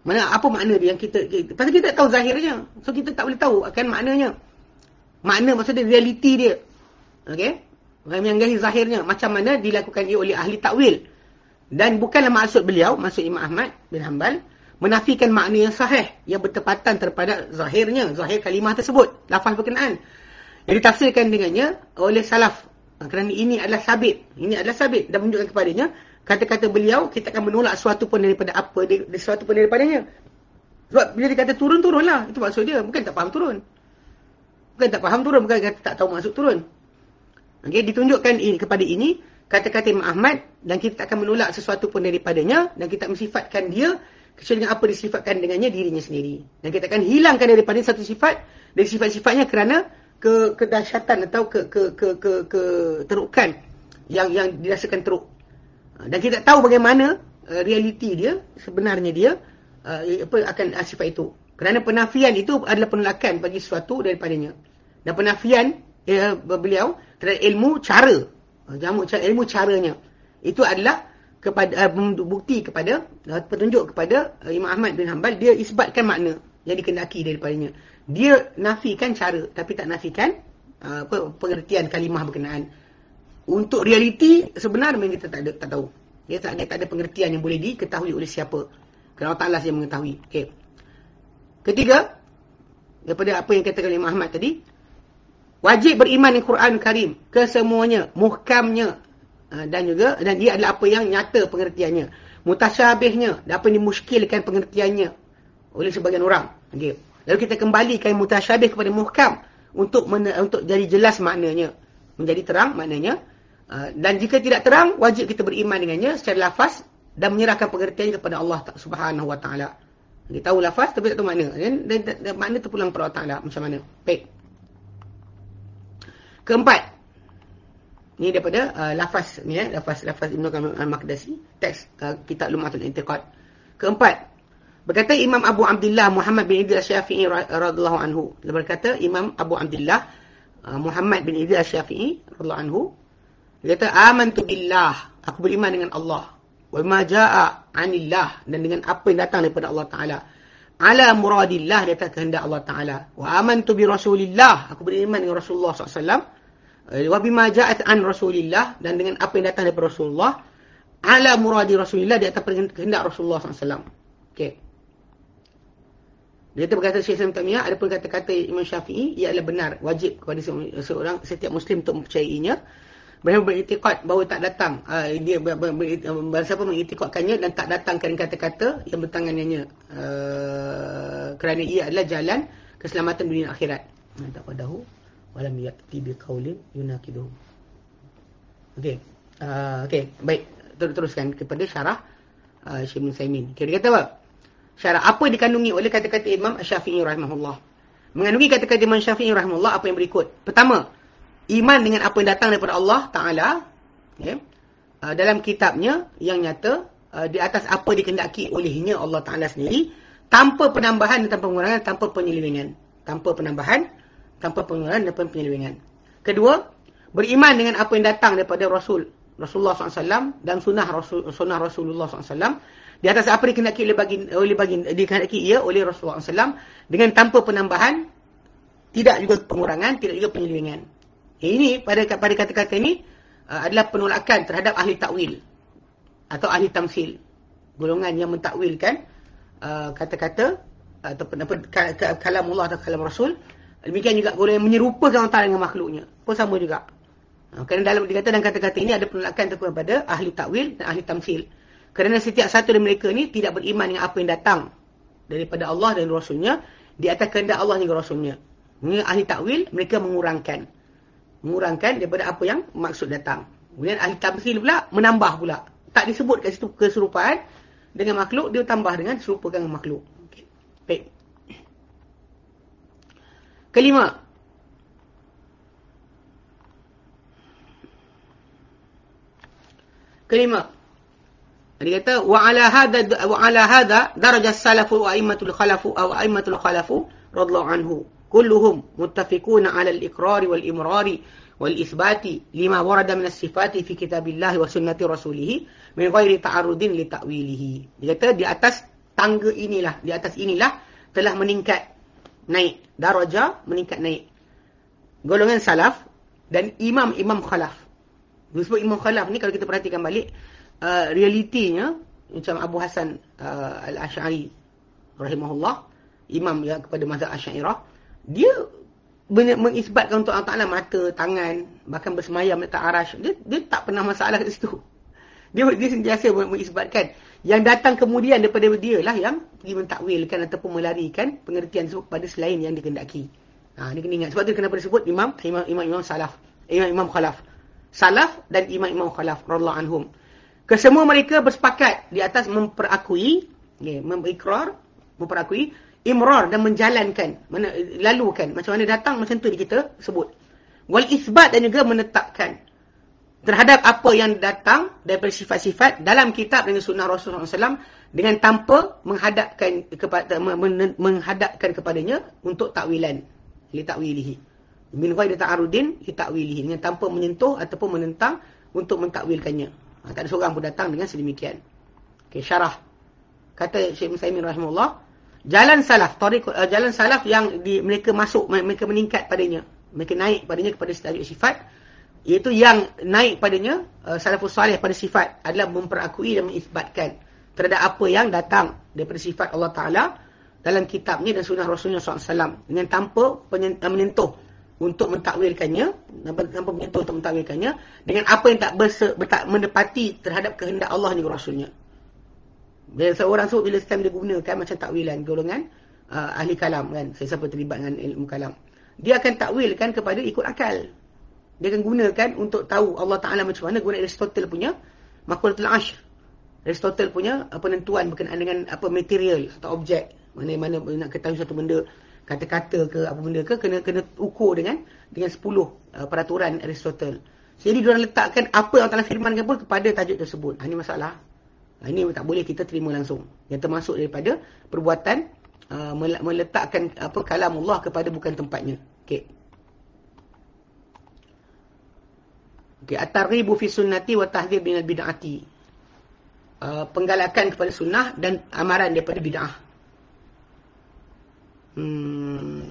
Mana apa makna dia yang kita, kita pasal kita tak tahu zahirnya. So kita tak boleh tahu akan maknanya. Makna maksudnya realiti dia. Okey? Yang gahir zahirnya macam mana dilakukan ia oleh ahli takwil. Dan bukanlah maksud beliau, maksud Imam Ahmad bin Hanbal menafikan makna yang sahih. Yang bertepatan terhadap zahirnya, zahir kalimah tersebut, lafaz berkenaan. Yang ditafsirkan dengannya oleh salaf. Kerana ini adalah sabit. Ini adalah sabit. Dan menunjukkan kepadanya kata-kata beliau kita akan menolak sesuatu pun daripada apa sesuatu pun daripadanya. Sebab bila dia kata turun turunlah. Itu maksud dia. Bukan tak faham turun. Bukan tak faham turun. Bukan kata tak tahu maksud turun. Okey ditunjukkan ini kepada ini kata-kata Imam Ahmad dan kita akan menolak sesuatu pun daripadanya dan kita mensifatkan dia kecuali dengan apa disifatkan dengannya dirinya sendiri. Dan kita akan hilangkan daripada satu sifat dari sifat-sifatnya kerana ke kedahsyatan atau ke ke ke ke, ke terukan yang yang dirasakan teruk. Dan kita tahu bagaimana uh, realiti dia sebenarnya dia uh, apa akan uh, sifat itu. Kerana penafian itu adalah penolakan bagi sesuatu daripadanya. Dan penafian uh, beliau terhadap ilmu cara uh, jamu ilmu caranya itu adalah kepada uh, bukti kepada uh, petunjuk kepada uh, Imam Ahmad bin Hanbal dia isbatkan makna yang dikendaki daripadanya dia nafikan cara tapi tak nafikan uh, pengertian kalimah berkenaan untuk realiti sebenarnya kita tak ada tak tahu. Dia tak ada tak ada pengertian yang boleh diketahui oleh siapa. Kerana Allah Taala yang mengetahui. Okey. Ketiga, daripada apa yang katakan oleh Muhammad tadi, wajib beriman dengan Quran Karim kesemuanya, muhkamnya ha, dan juga dan dia adalah apa yang nyata pengertiannya. Mutasyabihnya, yang dimuskilkan pengertiannya oleh sebagian orang. Okey. Lalu kita kembalikan mutasyabih kepada muhkam untuk men, untuk jadi jelas maknanya. Menjadi terang maknanya. Uh, dan jika tidak terang, wajib kita beriman dengannya secara lafaz dan menyerahkan pengertian kepada Allah Subhanahu Wa Taala. Kita tahu lafaz tapi tak tahu makna. Dan, dan, dan, dan makna terpulang kepada Allah Taala macam mana. Baik. Keempat. Ini daripada uh, lafaz ni ya, lafaz lafaz Ibnu Al-Maqdisi, teks uh, kitab Lumatul Intiqad. Keempat. Berkata Imam Abu Abdullah Muhammad bin Idris Syafi'i radhiyallahu anhu. Berkata Imam Abu Abdullah uh, Muhammad bin Idris Syafi'i radhiyallahu anhu. Dia kata amantu billah, aku beriman dengan Allah. Wa ma jaa 'anillah dan dengan apa yang datang daripada Allah Taala. Ala muradillah dia kata kehendak Allah Taala. Wa amantu bi Rasulillah, aku beriman dengan Rasulullah SAW. Eh, wa bima ja'at an Rasulillah dan dengan apa yang datang daripada Rasulullah. Ala muradi Rasulillah dia atas kehendak Rasulullah SAW. Okey. Dia berkata Syekh Islam Tamiyah, ada pun kata-kata Imam Syafi'i, ia adalah benar, wajib kepada seorang, setiap Muslim untuk mempercayainya. Mereka beriktikad bahawa tak datang. Uh, dia ber, siapa mengiktikadkannya dan tak datangkan kata-kata yang bertangannya. Uh, kerana ia adalah jalan keselamatan dunia akhirat. Tak padahu. Walam yakti bi qawlin yunakiduhu. Okey. Uh, Okey, baik. Teruskan kepada syarah uh, Syekh Musaimin. Okay, dia kata apa? syarat apa dikandungi oleh kata-kata Imam Syafi'i rahimahullah. Mengandungi kata-kata Imam Syafi'i rahimahullah apa yang berikut. Pertama, iman dengan apa yang datang daripada Allah Taala, ya. Uh, dalam kitabnya yang nyata uh, di atas apa dikendaki olehnya Allah Taala sendiri tanpa penambahan dan tanpa pengurangan, tanpa penyelewengan. Tanpa penambahan, tanpa pengurangan dan penyelewengan. Kedua, beriman dengan apa yang datang daripada Rasul Rasulullah SAW dan sunnah Rasul sunnah Rasulullah SAW di atas apa dikehendaki oleh bagi oleh bagi dikehendaki ia oleh Rasulullah SAW dengan tanpa penambahan tidak juga pengurangan tidak juga penyelewengan ini pada pada kata-kata ini uh, adalah penolakan terhadap ahli takwil atau ahli tamsil. Golongan yang mentakwilkan uh, kata-kata uh, ataupun apa kalam Allah atau kalam Rasul demikian juga yang menyerupakan Allah dengan makhluknya pun sama juga kerana dalam dikata dan kata-kata ini ada penolakan kepada ahli takwil dan ahli tamsil kerana setiap satu dari mereka ni tidak beriman dengan apa yang datang daripada Allah dan Rasulnya di atas kehendak Allah dan Rasulnya. Ini ahli takwil mereka mengurangkan. Mengurangkan daripada apa yang maksud datang. Kemudian ahli tamsil pula menambah pula. Tak disebut kat situ keserupaan dengan makhluk, dia tambah dengan serupakan dengan makhluk. Kelima. Kelima. Dia kata wa ala hadha wa ala hadha daraja salafu wa aimatul khalafu aw aimatul khalafu radhiyallahu anhu kulluhum muttafiqun ala al-iqrar wal imrar wal ithbati lima warada min as-sifati fi kitabillah wa sunnati rasulih min ghairi ta'arudin li ta'wilihi. Dia kata di atas tangga inilah, di atas inilah telah meningkat naik daraja meningkat naik golongan salaf dan imam-imam khalaf. Disebut imam khalaf ni kalau kita perhatikan balik uh, realitinya macam Abu Hasan uh, Al-Asy'ari rahimahullah imam ya kepada mazhab Asy'ariyah dia mengisbatkan untuk Allah Taala mata, tangan, bahkan bersemayam atas arash. Dia, dia tak pernah masalah kat situ. Dia dia sentiasa mengisbatkan yang datang kemudian daripada dia lah yang pergi mentakwilkan ataupun melarikan pengertian tersebut kepada selain yang dikendaki. Ha, ni kena ingat. Sebab tu kenapa disebut imam, imam, imam, imam salaf. Imam, imam khalaf. Salaf dan imam, imam khalaf. Radullah anhum. Kesemua mereka bersepakat di atas memperakui, okay, mengikrar, memperakui, imrar dan menjalankan, mana, lalukan. Macam mana datang, macam tu kita sebut. Wal isbat dan juga menetapkan terhadap apa yang datang daripada sifat-sifat dalam kitab dan sunnah Rasulullah SAW dengan tanpa menghadapkan kepada menghadapkan kepadanya untuk takwilan li takwilihi min ghairi ta'arudin li takwilihi dengan tanpa menyentuh ataupun menentang untuk mentakwilkannya Ha, tak ada seorang pun datang dengan sedemikian. Okey, syarah. Kata Syekh Musaimin rahimahullah, jalan salaf, tariq uh, jalan salaf yang di, mereka masuk, mereka meningkat padanya. Mereka naik padanya kepada setajuk sifat iaitu yang naik padanya uh, salafus salih pada sifat adalah memperakui dan mengisbatkan terhadap apa yang datang daripada sifat Allah Taala dalam kitabnya dan sunnah Rasulullah SAW. Dengan tanpa menyentuh untuk mentakwilkannya tanpa menyentuh untuk mentakwilkannya dengan apa yang tak berse, tak mendepati terhadap kehendak Allah ni Rasulnya. Bila seorang sebut bila Islam dia gunakan macam takwilan golongan uh, ahli kalam kan siapa terlibat dengan ilmu kalam dia akan takwilkan kepada ikut akal dia akan gunakan untuk tahu Allah Taala macam mana guna Aristotle punya makulatul ashr Aristotle punya penentuan berkenaan dengan apa material atau objek mana mana nak ketahui satu benda kata-kata ke apa benda ke kena kena ukur dengan dengan 10 uh, peraturan Aristotle. Jadi dia orang letakkan apa yang Allah firmankan pun kepada tajuk tersebut. Ha, ini masalah. Ha, ini tak boleh kita terima langsung. Yang termasuk daripada perbuatan uh, meletakkan apa kalam Allah kepada bukan tempatnya. Okey. Okey, at-targhibu fi sunnati wa tahdhir min al-bid'ati. Uh, penggalakan kepada sunnah dan amaran daripada bid'ah. Hmm.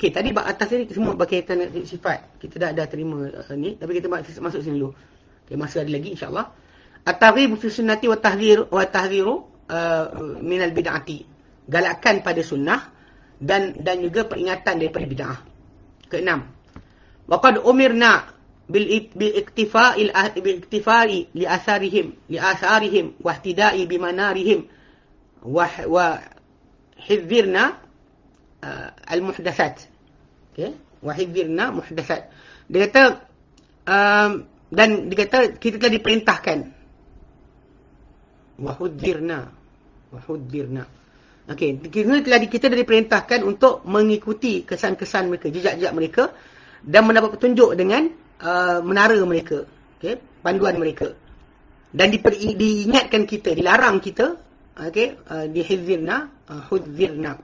Okey, tadi bab atas ni semua berkaitan dengan sifat. Kita dah ada terima uh, ni, tapi kita masuk sini dulu. Okey, masih ada lagi insya-Allah. At-targhib fi sunnati wa tahdhir wa tahdhiru uh, min al-bid'ati. Galakkan pada sunnah dan dan juga peringatan daripada bid'ah. Keenam. Wa qad umirna bil iktifa'il bil iktifa'i li asarihim li asarihim wa ihtida'i bi manarihim wa wa hizirna uh, al-muhdasat. Okey, wa hizirna muhdasat. Dia kata um, dan dia kata kita telah diperintahkan wa hudzirna wa hudzirna. Okey, kita telah kita diperintahkan untuk mengikuti kesan-kesan mereka, jejak-jejak mereka dan mendapat petunjuk dengan uh, menara mereka. Okey, panduan mereka. Dan diingatkan kita, dilarang kita okey uh, dihizirna uh, hudzirna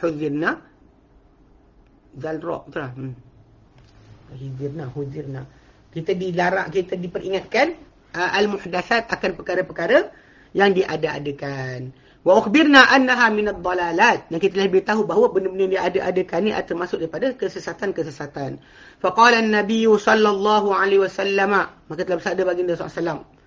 hudzirna zalra betul lah hmm. hizirna hudzirna kita dilarang kita diperingatkan uh, al muhdatsat akan perkara-perkara yang diada-adakan wa ukhbirna annaha min ad-dalalat dan kita telah beritahu bahawa benda-benda yang diada-adakan ni termasuk daripada kesesatan-kesesatan. Faqala an-nabiy sallallahu alaihi wasallam. Maka telah bersabda baginda sallallahu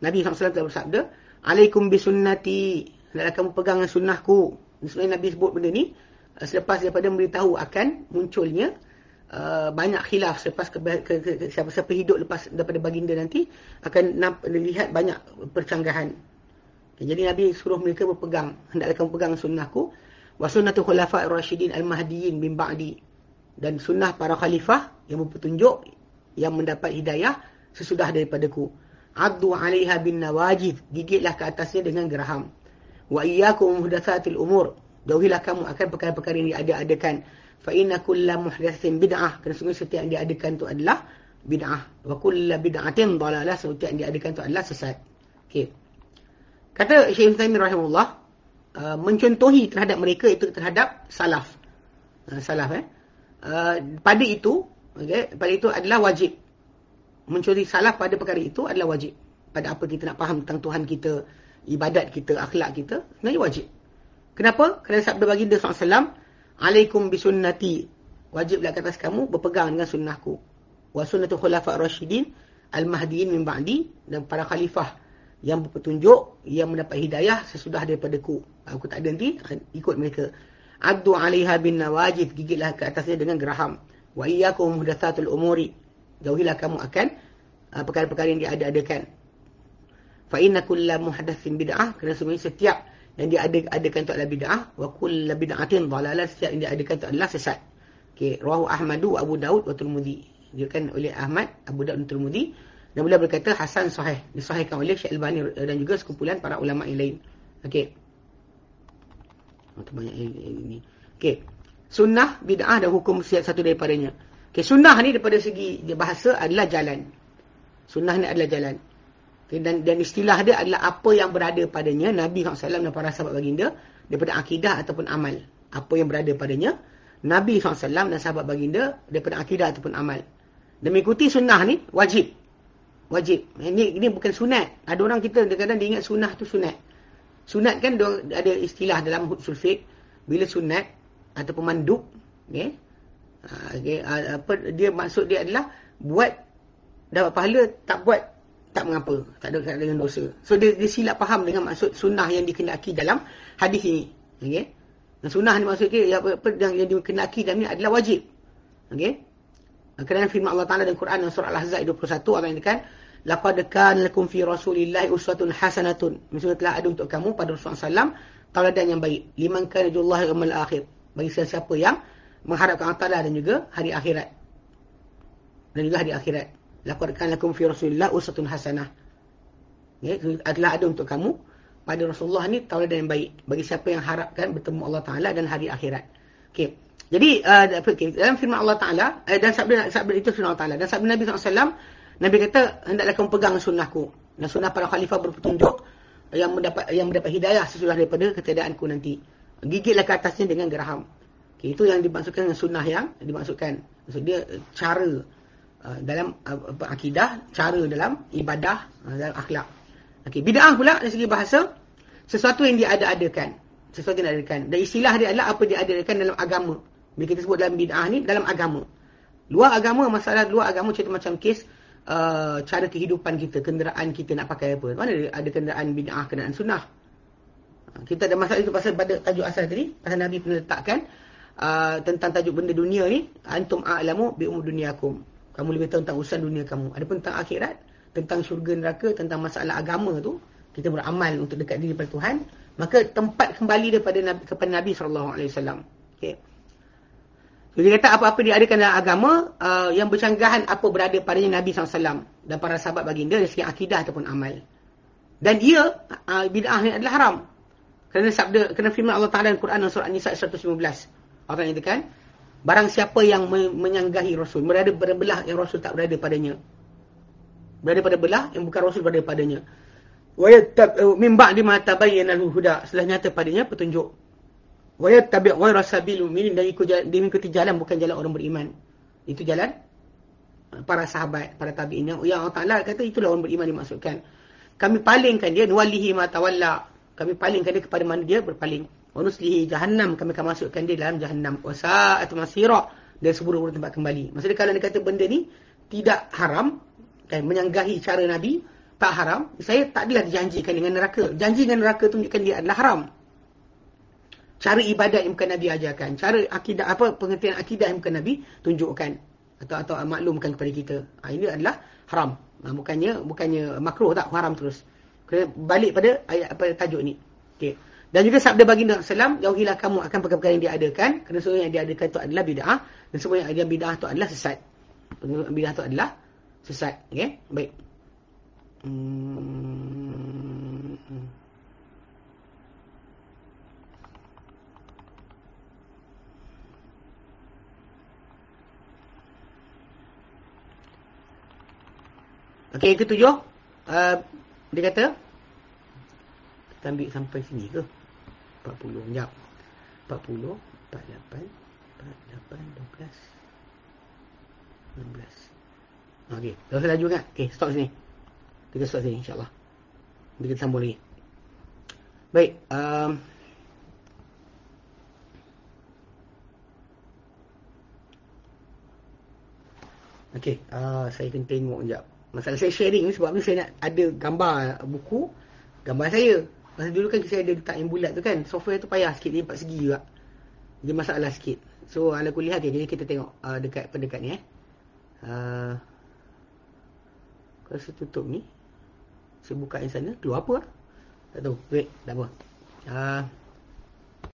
Nabi SAW telah bersabda alaikum bisunnati. Hendaklah kamu pegang sunnahku. Sebenarnya nabi sebut benda ni uh, selepas daripada memberitahu akan munculnya uh, banyak khilaf selepas siapa-siapa hidup lepas daripada baginda nanti akan lihat banyak percanggahan jadi nabi suruh mereka berpegang hendaklah kamu pegang sunnahku wa sunnatul khulafa ar-rasyidin al-mahdiyyin min ba'di. Dan sunnah para khalifah yang berpetunjuk yang mendapat hidayah sesudah daripadaku addu 'alaiha bin nawajid gigitlah ke atasnya dengan geraham. Wa iyyakum muhdatsatil umur jauhilah kamu akan perkara-perkara yang diada-adakan. Fa inna kulla muhdatsin bid'ah kerana sungguh setiap yang diadakan itu adalah bid'ah. Wa kullu bid'atin dalalah setiap yang diadakan itu adalah sesat. Okey kata Syekh Ibn rahimahullah uh, mencontohi terhadap mereka itu terhadap salaf uh, salaf eh uh, pada itu okey pada itu adalah wajib mencuri salah pada perkara itu adalah wajib. Pada apa kita nak faham tentang Tuhan kita, ibadat kita, akhlak kita, sebenarnya wajib. Kenapa? Kerana sabda baginda SAW, Alaikum bisunnati, wajiblah atas kamu berpegang dengan sunnahku. Wa sunnatu khulafa rasyidin, al-mahdiin min ba'di, dan para khalifah yang berpetunjuk, yang mendapat hidayah sesudah daripada ku. Aku tak ada nanti, ikut mereka. Abdu alaiha bin nawajid, gigitlah ke atasnya dengan geraham. Wa iyyakum muhdatsatul umuri, jauhilah kamu akan uh, perkara-perkara yang diada-adakan. Fa inna kulla muhdatsin bid'ah kerana sebenarnya setiap yang diada-adakan itu adalah bid'ah wa kullu bid'atin dhalalah setiap yang diadakan itu adalah sesat. Okey, rawahu Ahmadu Abu Daud wa Tirmizi. Diriwayatkan oleh Ahmad, Abu Daud dan Tirmizi dan beliau berkata hasan sahih, disahihkan oleh Syekh Albani dan juga sekumpulan para ulama yang lain. Okey. Oh, banyak ini. Okey. Sunnah, bid'ah dan hukum satu daripadanya. Okay, sunnah ni daripada segi bahasa adalah jalan. Sunnah ni adalah jalan. Okay, dan, dan istilah dia adalah apa yang berada padanya Nabi SAW dan para sahabat baginda daripada akidah ataupun amal. Apa yang berada padanya Nabi SAW dan sahabat baginda daripada akidah ataupun amal. Dan mengikuti sunnah ni wajib. Wajib. Ini ini bukan sunat. Ada orang kita kadang-kadang dia ingat sunnah tu sunat. Sunat kan ada istilah dalam usul fiqh bila sunat ataupun mandub, okay, Ha, okay, ha, apa dia maksud dia adalah buat dapat pahala tak buat tak mengapa tak ada tak ada dosa so dia, dia silap faham dengan maksud sunnah yang dikenaki dalam hadis ini okey sunnah ni maksud dia apa, apa yang, yang dikenaki dalam ni adalah wajib okey kerana firman Allah Taala dalam Quran dalam surah Al-Ahzab 21 Allah mengatakan laqad kana lakum fi rasulillahi uswatun hasanatun maksudnya telah ada untuk kamu pada Rasulullah sallam tauladan yang baik. Liman kana jullahi yaumil akhir. Bagi sesiapa yang mengharapkan Allah dan juga hari akhirat. Dan juga hari akhirat. Laqad kana lakum fi Rasulillah uswatun hasanah. Ya, adalah ada untuk kamu pada Rasulullah ni tauladan yang baik bagi siapa yang harapkan bertemu Allah Taala dan hari akhirat. Okey. Jadi uh, dalam firman Allah Taala uh, dan sabda sabda itu firman Allah Taala dan sabda Nabi SAW Nabi kata hendaklah kamu pegang sunnahku dan sunnah para khalifah berpetunjuk yang mendapat yang mendapat hidayah sesudah daripada ketiadaanku nanti. Gigitlah ke atasnya dengan geraham. Okay, itu yang dimaksudkan dengan sunnah yang dimaksudkan. Maksud dia cara uh, dalam uh, akidah, cara dalam ibadah, uh, dalam akhlak. Okey, bid'ah pula dari segi bahasa sesuatu yang diada-adakan. Sesuatu yang diadakan. Dan istilah dia adalah apa diada-adakan dalam agama. Bila kita sebut dalam bid'ah ni dalam agama. Luar agama, masalah luar agama contoh macam kes uh, cara kehidupan kita, kenderaan kita nak pakai apa. Mana ada kenderaan bid'ah, kenderaan sunnah. Uh, kita ada masalah itu pasal pada tajuk asal tadi, pasal Nabi pernah letakkan uh, tentang tajuk benda dunia ni, antum a'lamu bi umur duniakum. Kamu lebih tahu tentang urusan dunia kamu. Adapun tentang akhirat, tentang syurga neraka, tentang masalah agama tu, kita beramal untuk dekat diri pada Tuhan, maka tempat kembali daripada Nabi, kepada Nabi SAW. Okay. Jadi kata apa-apa diadakan dalam agama uh, yang bercanggahan apa berada padanya Nabi SAW dan para sahabat baginda dari segi akidah ataupun amal. Dan ia uh, bid'ah ni adalah haram. Kerana sabda kerana firman Allah Taala dalam Quran surah An-Nisa 115. Allah nyatakan barang siapa yang menyanggahi Rasul berada pada belah yang Rasul tak berada padanya. Berada pada belah yang bukan Rasul berada padanya. Wa yattab min ba'di ma tabayyana al-huda. Setelah nyata padanya petunjuk wa yattabi' ghayra sabil mu'minin dan ikut dia mengikuti jalan bukan jalan orang beriman. Itu jalan para sahabat, para tabi'in yang, yang Allah Taala kata itulah orang beriman dimaksudkan. Kami palingkan dia nuwallihi ma tawalla. Kami palingkan dia kepada mana dia berpaling. Wa nuslihi jahannam, kami akan masukkan dia dalam jahannam. Wa sa'at masira dan seburuk-buruk tempat kembali. Maksudnya kalau dia kata benda ni tidak haram kan menyanggahi cara Nabi tak haram, saya tak adalah dijanjikan dengan neraka. Janji dengan neraka tunjukkan dia adalah haram cara ibadat yang bukan Nabi ajarkan, cara akidah apa pengertian akidah yang bukan Nabi tunjukkan atau atau maklumkan kepada kita. Ha, ini adalah haram. Ha, bukannya bukannya makruh tak haram terus. Kena balik pada ayat apa tajuk ni. Okey. Dan juga sabda baginda sallam, jauhilah kamu akan perkara-perkara yang diadakan kerana semua yang diadakan itu adalah bid'ah dan semua yang ada bid'ah itu adalah sesat. Bid'ah itu adalah sesat. Okey. Baik. Hmm. Okey, yang ketujuh. Uh, dia kata. Kita ambil sampai sini ke? 40. Sekejap. 40. 48. 48. 12. 16. Okey. Saya laju kan? Okey, stop sini. Kita stop sini insyaAllah. Kita sambung lagi. Baik. Um, Okey, uh, saya akan tengok sekejap. Masalah saya sharing ni sebab ni saya nak ada gambar buku Gambar saya. Masa dulu kan saya ada letak yang bulat tu kan Software tu payah sikit Dia empat segi juga. Dia masalah sikit. So ala kuliah okay, Jadi kita tengok uh, dekat pendekat ni eh. Uh, Kalau saya tutup ni. Saya buka yang sana Keluar apa? Tak tahu. Wait tak apa. Uh,